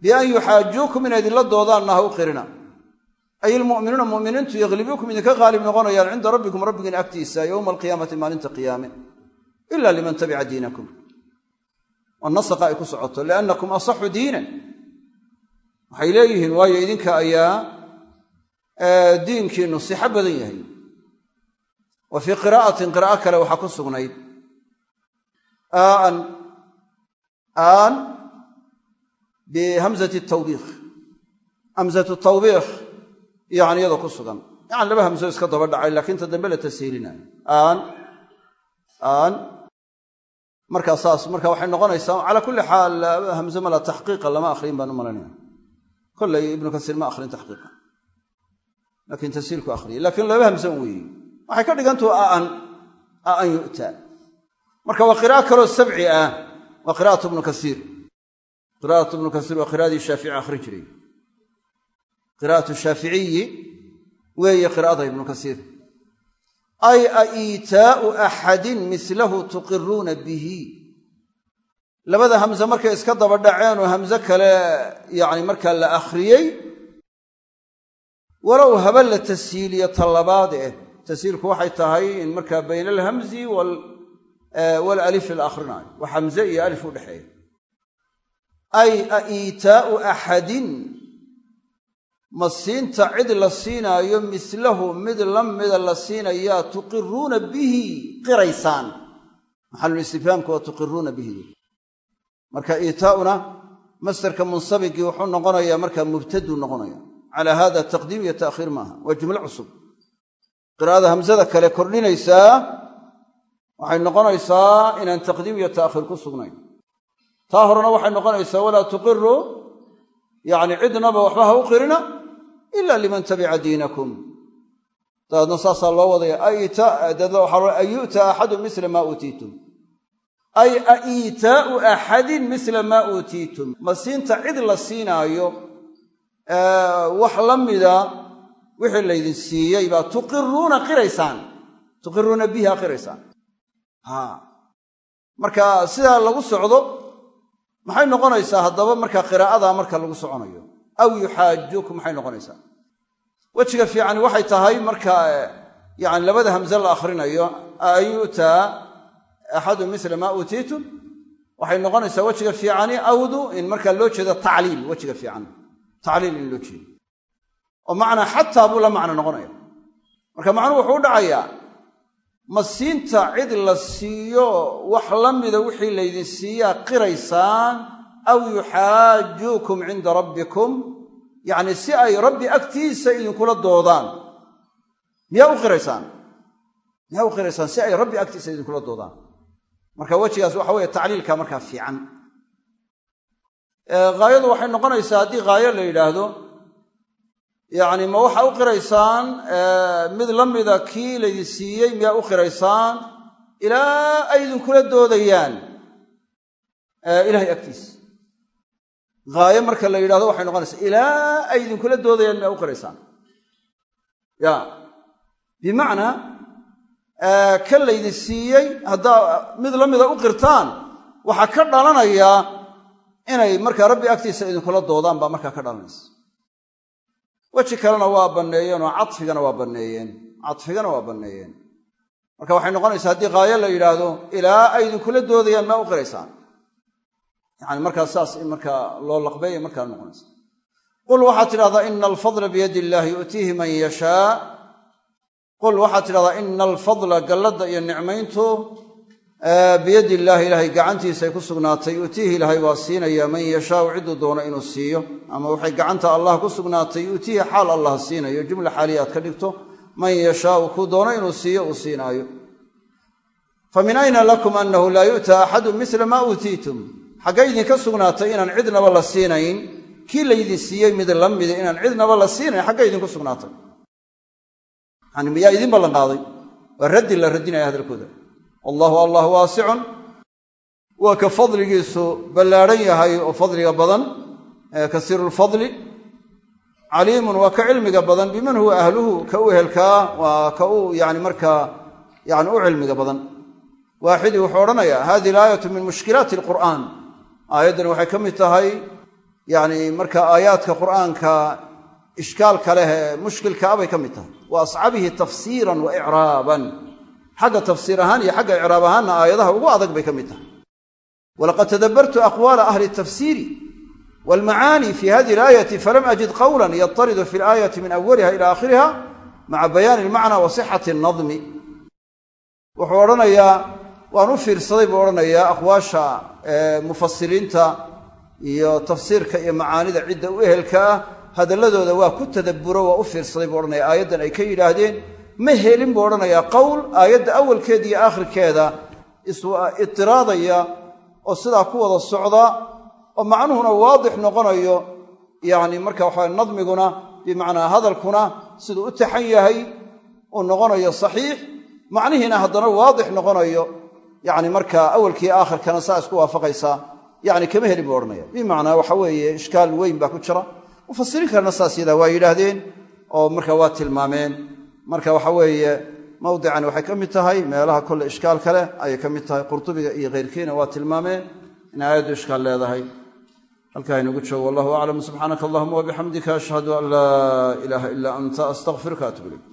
bian yuxaajuukum inaydinla doodaanna ha u qirina ay ilmu'minuuna mu'miniintu yaglibuukum idinka qaalib noqonayaan cinda rabbikum rabbigiin agtiisa yowma alqiyaamati maalinta qiyaame ila liman tabica diinakum oo nasaqa ay ku socoto liannakum asaxu diinan waxay leeyihiin waayo idinka ayaa diinkiinnu sixo badan yahay wa fii qiraa'atin qiraa'o kale waxaa ku sugnayd aan bihamzati tawbiikh hamzatu tawbiikh yani iyadoo ku sugan yani laba hamso iska daba dhacay laakiin ta dambe la tashiilinayo aan aan markaa saas marka waxay noqonaysaa calaa kulli xaal hamze mala taxqiiqa lama akhrin baan u malaynaya kollay ibnu kasiir ma akhrin taxqiiqa. Laakiin tashiilku akhriyay laakiin laba hamsan weeye waxay ka dhigantuu aan aan yu'ta. Marka waa qira'a kaloo sabci ah waa qira'atu ibnu kasiir. Qira'atu ibnu kasiir waa qira'adii shaafici akhrin jiray. Qira'atu shaaficiyi weeye qira'ada ibnu kasiir ay a iitaa'u axadin mislahu tuqiruuna bihi labada hamse markay iska daba dhaceen oo hamse kale yacni markaa la akhriyey walow haba la tashiiliyo tallabaad eh tashiilku waxay tahay in markaa bayna alhamzi waalalifi la akhrinayo waa hamze iyo alif u dhexeeya ay ma siinta cid la siinaayo mislahu mid la mida la siinayaa tuqiruuna bihi qiraysaan. Maxalulistifhaamka waa tuqiruuna bihi. Marka iitaa'una masderka munsabigii wuxuu noqonayaa markaa mubtaduu noqonaya. Calaa hada taqdiim iyo ta'khiir maaha. Waa jumlo cusub. Qiraa'ada hamsada kale kordhinaysaa waxay noqonaysaa inaan taqdiim iyo ta'khiir ku sugnayn. Taa horena waxay noqonaysaa walaa tuqiru yacni cidnaba waxba ha u qirina ila liman tabica diinakum dabeedna saasaa loo wadaya yu'ta axadu mila maa uutiitum ay a axadin mila maa uutiitum ma siinta cid la siinaayo wax la mida wixii laydin siiyey baa tuqiruuna qiraysaan tuqiruuna biha qiraysaan marka sidaa lagu socdo maxay noqonaysaa haddaba marka qiraa'adaa marka lagu soconayo aw yuxaajuukum maxay noqonaysaa? Wejiga fiicani waxay tahay marka yani labada hamse la akhrinayo an yu'taa axadu mila maa uutiitum waxay noqonaysaa wejiga fiicani awdu in markaa loo jeedo tacliil wejiga fiican. Tacliil in loo jeedo. Oo macnaa xataa buu la macno noqonaya marka macnuhu wuxuu u dhacayaa ma siinta cid la siiyo wax la mida wixii laydin siiyaa qiraysaan aw yuxaajuukum cinda rabbikum yacni si ay rabbi agtiisa idinkula doodaan miyaa u qiraysaan miyaa u qiraysaan si ay rabbi agtiisa idinkula doodaan marka wejigaas waxa weeye tacliilka markaa fiican haayadu waxay noqonaysaa haddii haayo la yidhaahdo yacni ma waxaa u qiraysaan mid la mida kii laydin siiyey miyaa u qiraysaan ilaa ay idinkula doodayaan ilahay agtiisa haayo marka la yidhahdo waxay noqonaysaa ilaa ay idinkula doodayaan miyaa u qiraysaan ya bimacnaa ka laydin siiyey haddaa mid la mida u qirtaan waxaa ka dhalanaya inay markaa rabbi agtiisa idinkula doodaan baa markaa ka dhalanaysa. Weji kalena waa banneeyeen oo cadfigana waa banneeyeen cadfigana waa banneeyeen. Marka waxay noqonaysaa haddii haayo la yidhaahdo ilaa ay idinkula doodayaan maa u qiraysaan yani markaa saas in markaa loo laqbeeya markaa noqonaysa. Qul waxaad tidhahdaa ina alfadla biyadi illaahi yu'tiihi man yashaa. Qul waxaad tidhahdaa ina alfadla galladda iyo nicmayntu biyadi illaahi ilaahay gacantiisay ku sugnaatay yu'tiihi ilaahay waa siinayaa man yashaau cidduu doono inuu siiyo ama waxay gacanta allah ku sugnaatay yu'tiihi xaal allah siinayo jumla xaaliya aad ka dhigto man yashaau kuu doono inuu siiyo uu siinaayo. Fa min ayna lakum annahu laa yu'ta axadu mila maa uutiitum xaggay idinka sugnaatay inaan cidnaba la siinayn kii laydin siiyey mid la mida inaan cidnaba la siinayn xaggay idinku sugnaatay. Yani miyaa idin ballanqaaday waa raddi la radinaya hadalkooda. Wallahu allah waasicun waa ka fadligiisu ballaadhan yahay oo fadliga badan kasiiru lfadli caliimun waa ka cilmiga badan biman huwa ahluhu ka u ehelkaa waa ka u yani markaa yani u cilmiga badan. Waaxidii wuxuu odhanayaa hadihi alaayatu min mushkilaati alqur'aan aayaddani waxay ka mid tahay yani marka aayaadka qur'aanka ishkaalka leh ee mushkilkaa bay ka mid tahay. Wa ascabihi tafsiiran wa icraaban xagga tafsiir ahaan iyo xagga icraab ahaanna aayadaha ugu adag bay ka mid tahay. Walaqad tadabartu aqwaala ahli tafsiiri walmacaani fi hadihi alaayati falam ajid qowlan yataridu fi alaayati min awaliha ila aakhiriha maca bayaani almacna wa sixati wuxuu odhanayaa waan u fiirsaday buu odhanayaa aqwaasha mufasiriinta iyo tafsiirka iyo macaanida cidda u ehelka ah hadalladooda waa ku tadabburo waa u fiirsaday buu odhanaya aayaddan ay ka yidhaahdeen ma helin buu odhanayaa. Qowl aayadda awalkeeda iyo aakhirkeeda itiraadaya oo sidaa ku wada socda oo macnuhuna waadix noqonayo yacni marka waxaa nadmiguna bimacnaa hadalkuna siduu u taxan yahay uu noqonayo saxiix. Macnihiina haddana waadix noqonayo yacni markaa awalkii aakhirkana saa isku waafaqaysaa yacni kama helin buu odhanaya bimacnaa waxa weeye ishkaal weyn baa ku jira. Mufasiriin kalena saas yadaa waa yidhaahdeen oo marka waa tilmaameen. Marka waxa weeye mawdican waxay ka mid tahay meelaha kolle ishkaal kale ayay ka mid tahay. Qurtubiga iyo keyrkiina waa tilmaameen in aayaddu ishkaal leedahay. Halkaa inugu joogo wallahu aclam subxaanaka allahuma wabixamdika ashhadu an laa ilaaha ilaa anta astaqfiruka atub ilayk